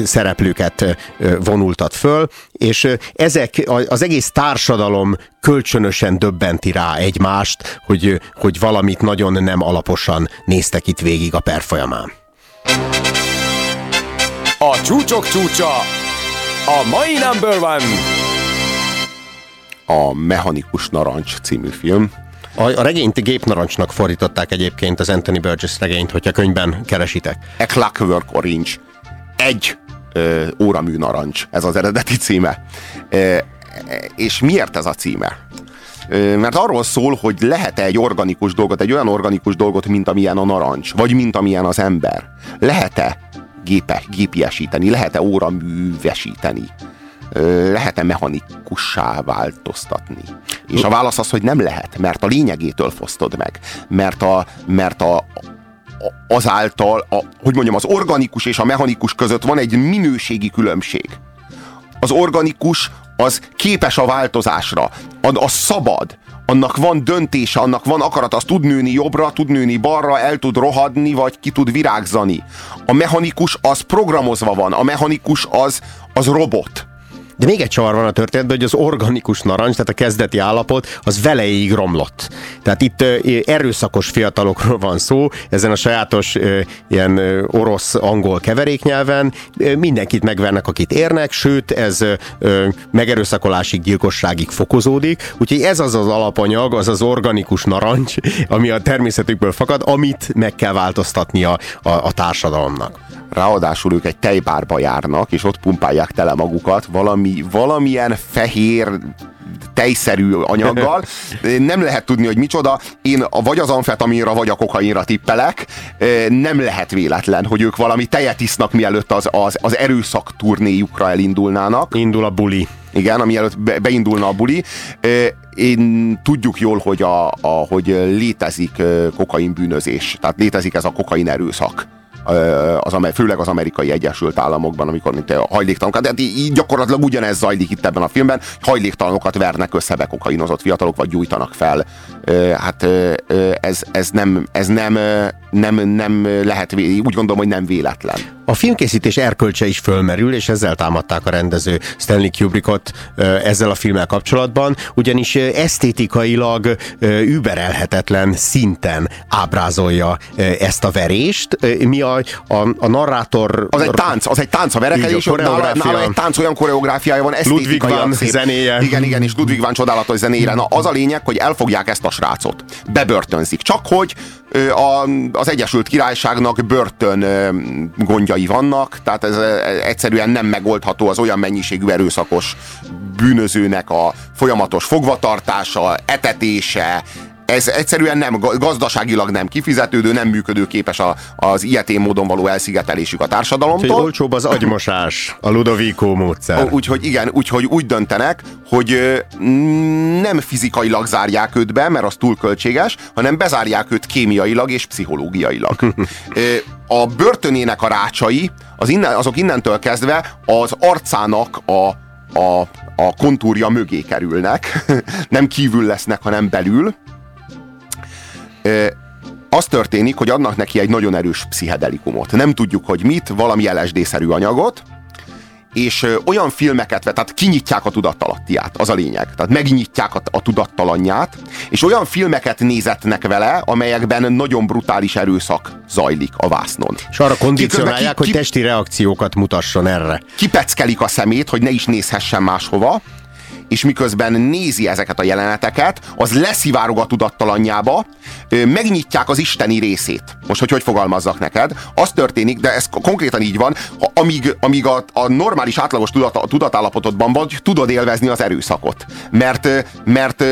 szereplőket vonultat föl, és ezek az egész társadalom kölcsönösen döbbenti rá egymást, hogy, hogy valamit nagyon nem alaposan néztek itt végig a per folyamán. A csúcsok csúcsa, a mai number one. A Mechanikus Narancs című film. A, a regényt gépnarancsnak fordították egyébként az Anthony Burgess regényt, hogyha könyvben keresitek. A Clockwork Orange. Egy ö, óramű narancs, ez az eredeti címe. E, és miért ez a címe? Mert arról szól, hogy lehet-e egy organikus dolgot, egy olyan organikus dolgot, mint amilyen a narancs, vagy mint amilyen az ember. Lehet-e gépe, gépiesíteni, lehet-e óraművesíteni, lehet-e mechanikussá változtatni? És a válasz az, hogy nem lehet, mert a lényegétől fosztod meg. Mert, a, mert a, azáltal, a, hogy mondjam, az organikus és a mechanikus között van egy minőségi különbség. Az organikus az képes a változásra, a, a szabad, annak van döntése, annak van akarat, az tud nőni jobbra, tud nőni balra, el tud rohadni, vagy ki tud virágzani. A mechanikus az programozva van, a mechanikus az, az robot. De még egy csavar van a történetben, hogy az organikus narancs, tehát a kezdeti állapot, az veleig romlott. Tehát itt erőszakos fiatalokról van szó, ezen a sajátos ilyen orosz-angol keveréknyelven mindenkit megvernek, akit érnek, sőt, ez megerőszakolásig, gyilkosságig fokozódik. Úgyhogy ez az az alapanyag, az az organikus narancs, ami a természetükből fakad, amit meg kell változtatni a, a, a társadalomnak. Ráadásul ők egy tejbárba járnak, és ott pumpálják tele magukat valami, valamilyen fehér tejszerű anyaggal. Nem lehet tudni, hogy micsoda. Én vagy az amfetaminra, vagy a kokainra tippelek. Nem lehet véletlen, hogy ők valami tejet isznak, mielőtt az, az, az erőszak turnéjukra elindulnának. Indul a buli. Igen, ami előtt be, beindulna a buli. Én tudjuk jól, hogy, a, a, hogy létezik kokainbűnözés, tehát létezik ez a kokain erőszak az, főleg az amerikai Egyesült Államokban, amikor mint a hajléktalanokat, de hát így így gyakorlatilag ugyanez zajlik itt ebben a filmben, hajléktalanokat vernek össze bekokainozott fiatalok, vagy gyújtanak fel. Hát ez, ez, nem, ez nem, nem, nem lehet, úgy gondolom, hogy nem véletlen. A filmkészítés erkölcse is fölmerül, és ezzel támadták a rendező Stanley Kubrickot ezzel a filmmel kapcsolatban, ugyanis esztétikailag überelhetetlen szinten ábrázolja ezt a verést. Mi a, a, a narrátor... Az egy tánc, az egy tánc a verekedés, a nála, nála egy tánc olyan koreográfiája van, Ludwig van szép. zenéje. Igen, igen, és Ludwig van csodálatos zenéjére. Na, az a lényeg, hogy elfogják ezt a srácot. Bebörtönzik. Csak hogy a, az Egyesült Királyságnak börtön gondjai vannak, tehát ez egyszerűen nem megoldható az olyan mennyiségű erőszakos bűnözőnek a folyamatos fogvatartása, etetése, ez egyszerűen nem gazdaságilag nem kifizetődő, nem működőképes a, az ilyetén módon való elszigetelésük a társadalomtól. Úgyhogy olcsóbb az agymosás, a Ludovico módszer. Úgyhogy igen, úgyhogy úgy döntenek, hogy nem fizikailag zárják őt be, mert az túl költséges, hanem bezárják őt kémiailag és pszichológiailag. [laughs] a börtönének a rácsai, az innen, azok innentől kezdve az arcának a, a, a kontúrja mögé kerülnek, [laughs] nem kívül lesznek, hanem belül. Az történik, hogy adnak neki egy nagyon erős pszichedelikumot. Nem tudjuk, hogy mit, valami LSD-szerű anyagot, és olyan filmeket, tehát kinyitják a tudattalattiát, az a lényeg. Tehát megnyitják a, a tudattalanját, és olyan filmeket nézetnek vele, amelyekben nagyon brutális erőszak zajlik a vásznon. És arra kondicionálják, ki, ki, hogy testi reakciókat mutasson erre. Kipeckelik a szemét, hogy ne is nézhessen máshova, és miközben nézi ezeket a jeleneteket, az leszivárog a tudattalanjába, megnyitják az isteni részét. Most, hogy hogy fogalmazzak neked, az történik, de ez konkrétan így van, ha, amíg, amíg a, a normális, átlagos tudat, tudatállapotodban vagy, tudod élvezni az erőszakot. Mert, mert,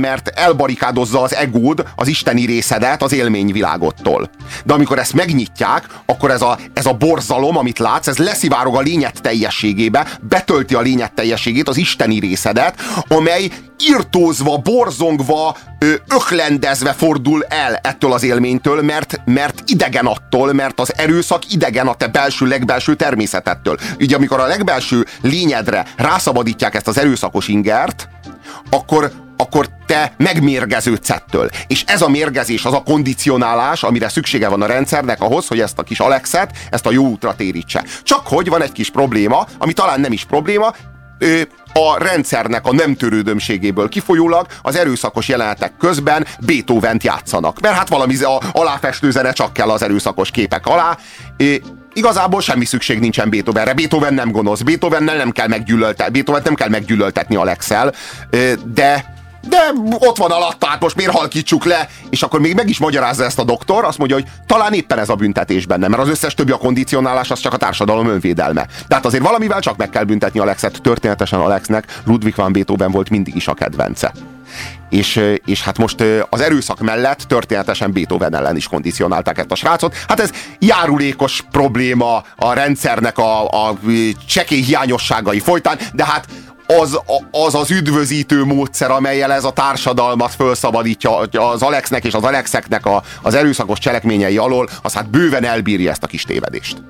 mert elbarikádozza az egód, az isteni részedet az élményvilágottól. De amikor ezt megnyitják, akkor ez a, ez a borzalom, amit látsz, ez leszivárog a lényet teljességébe, betölti a lényet teljességét, az isteni részedet, amely irtózva, borzongva, öklendezve fordul el ettől az élménytől, mert, mert idegen attól, mert az erőszak idegen a te belső, legbelső természetettől. Ugye amikor a legbelső lényedre rászabadítják ezt az erőszakos ingert, akkor, akkor te megmérgeződsz ettől. És ez a mérgezés, az a kondicionálás, amire szüksége van a rendszernek ahhoz, hogy ezt a kis Alexet, ezt a jó útra térítse. Csak hogy van egy kis probléma, ami talán nem is probléma, a rendszernek a nem törődömségéből kifolyólag az erőszakos jelenetek közben Beethoven-t játszanak. Mert hát valami a aláfestő zene csak kell az erőszakos képek alá. É, igazából semmi szükség nincsen Beethovenre. Beethoven nem gonosz, Beethoven nem kell meggyűlöltetni, Beethoven nem kell meggyűlöltetni Alexel, de de ott van alatta, hát most miért halkítsuk le? És akkor még meg is magyarázza ezt a doktor, azt mondja, hogy talán éppen ez a büntetés benne, mert az összes többi a kondicionálás az csak a társadalom önvédelme. De hát azért valamivel csak meg kell büntetni Alexet. Történetesen Alexnek Ludwig van Beethoven volt mindig is a kedvence. És, és hát most az erőszak mellett történetesen Beethoven ellen is kondicionálták ezt a srácot. Hát ez járulékos probléma a rendszernek a, a csekély hiányosságai folytán, de hát az, az az üdvözítő módszer, amelyel ez a társadalmat felszabadítja az Alexnek és az Alexeknek a, az erőszakos cselekményei alól, az hát bőven elbírja ezt a kis tévedést.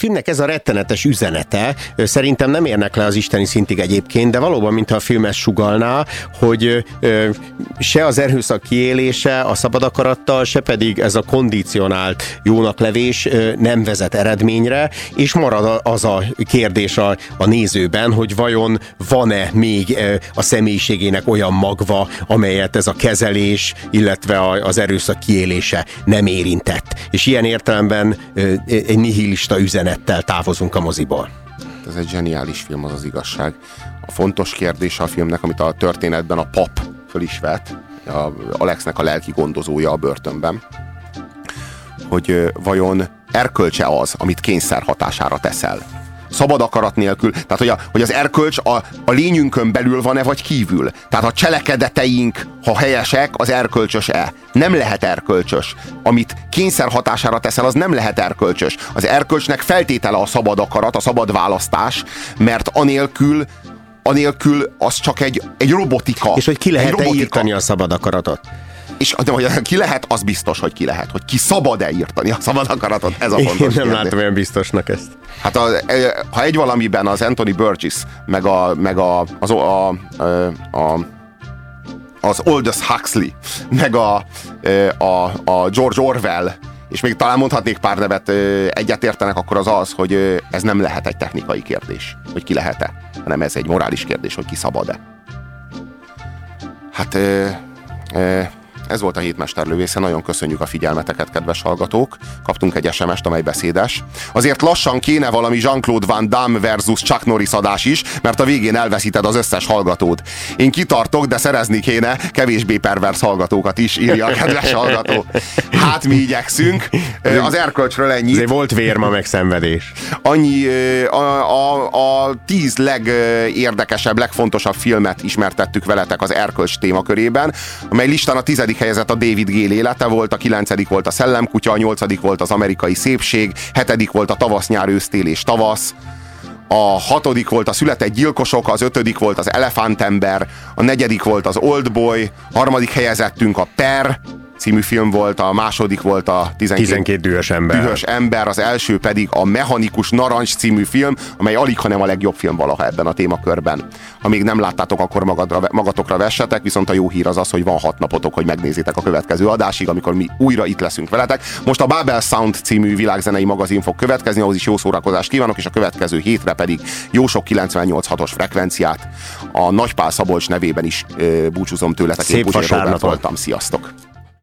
Filmnek ez a rettenetes üzenete, szerintem nem érnek le az isteni szintig egyébként, de valóban, mintha a film ezt sugalná, hogy se az erőszak kiélése a szabad akarattal, se pedig ez a kondicionált jónak levés nem vezet eredményre, és marad az a kérdés a, a nézőben, hogy vajon van-e még a személyiségének olyan magva, amelyet ez a kezelés, illetve az erőszak kiélése nem érintett. És ilyen értelemben egy nihilista üzenet üzenettel távozunk a moziból. ez egy zseniális film, az az igazság. A fontos kérdés a filmnek, amit a történetben a pap föl is vett, a Alexnek a lelki gondozója a börtönben, hogy vajon erkölcse az, amit kényszer hatására teszel. Szabad akarat nélkül. Tehát, hogy, a, hogy az erkölcs a, a lényünkön belül van-e, vagy kívül. Tehát a cselekedeteink, ha helyesek, az erkölcsös-e. Nem lehet erkölcsös. Amit kényszer hatására teszel, az nem lehet erkölcsös. Az erkölcsnek feltétele a szabad akarat, a szabad választás, mert anélkül anélkül az csak egy, egy robotika. És hogy ki lehet robotika. írtani a szabad akaratot? És de, hogy ki lehet, az biztos, hogy ki lehet. Hogy ki szabad-e írtani a szabad akaratot, ez a Én fontos nem kérdés. látom olyan biztosnak ezt. Hát a, e, ha egy valamiben az Anthony Burgess, meg, a, meg a, az, a, a, a, az Aldous Huxley, meg a, e, a, a George Orwell, és még talán mondhatnék pár nevet, e, egyetértenek, akkor az az, hogy e, ez nem lehet egy technikai kérdés, hogy ki lehet-e, hanem ez egy morális kérdés, hogy ki szabad-e. Hát e, e, ez volt a hétmesterlövésze, nagyon köszönjük a figyelmeteket, kedves hallgatók. Kaptunk egy SMS-t, amely beszédes. Azért lassan kéne valami Jean-Claude Van Damme versus Chuck Norris adás is, mert a végén elveszíted az összes hallgatót. Én kitartok, de szerezni kéne kevésbé pervers hallgatókat is, írja a kedves hallgató. Hát mi igyekszünk. Az erkölcsről ennyi. Azért volt vér ma meg szenvedés. Annyi a, a, a tíz legérdekesebb, legfontosabb filmet ismertettük veletek az erkölcs témakörében, amely listán a tizedik helyezett a David Gale élete volt, a kilencedik volt a Szellemkutya, a nyolcadik volt az amerikai szépség, hetedik volt a tavasz, nyár, ősztél és tavasz, a hatodik volt a született gyilkosok, az ötödik volt az elefántember, a negyedik volt az Oldboy, harmadik helyezettünk a Per, című film volt, a második volt a 12, 12 dühös ember. dühös ember, az első pedig a Mechanikus Narancs című film, amely alig, hanem a legjobb film valaha ebben a témakörben. Ha még nem láttátok, akkor magadra, magatokra vessetek, viszont a jó hír az az, hogy van hat napotok, hogy megnézitek a következő adásig, amikor mi újra itt leszünk veletek. Most a Babel Sound című világzenei magazin fog következni, ahhoz is jó szórakozást kívánok, és a következő hétre pedig jó sok 98.6-os frekvenciát a Nagypál Szabolcs nevében is ö, búcsúzom tőletek. Én Szép Robert vasárnapot. voltam. Sziasztok!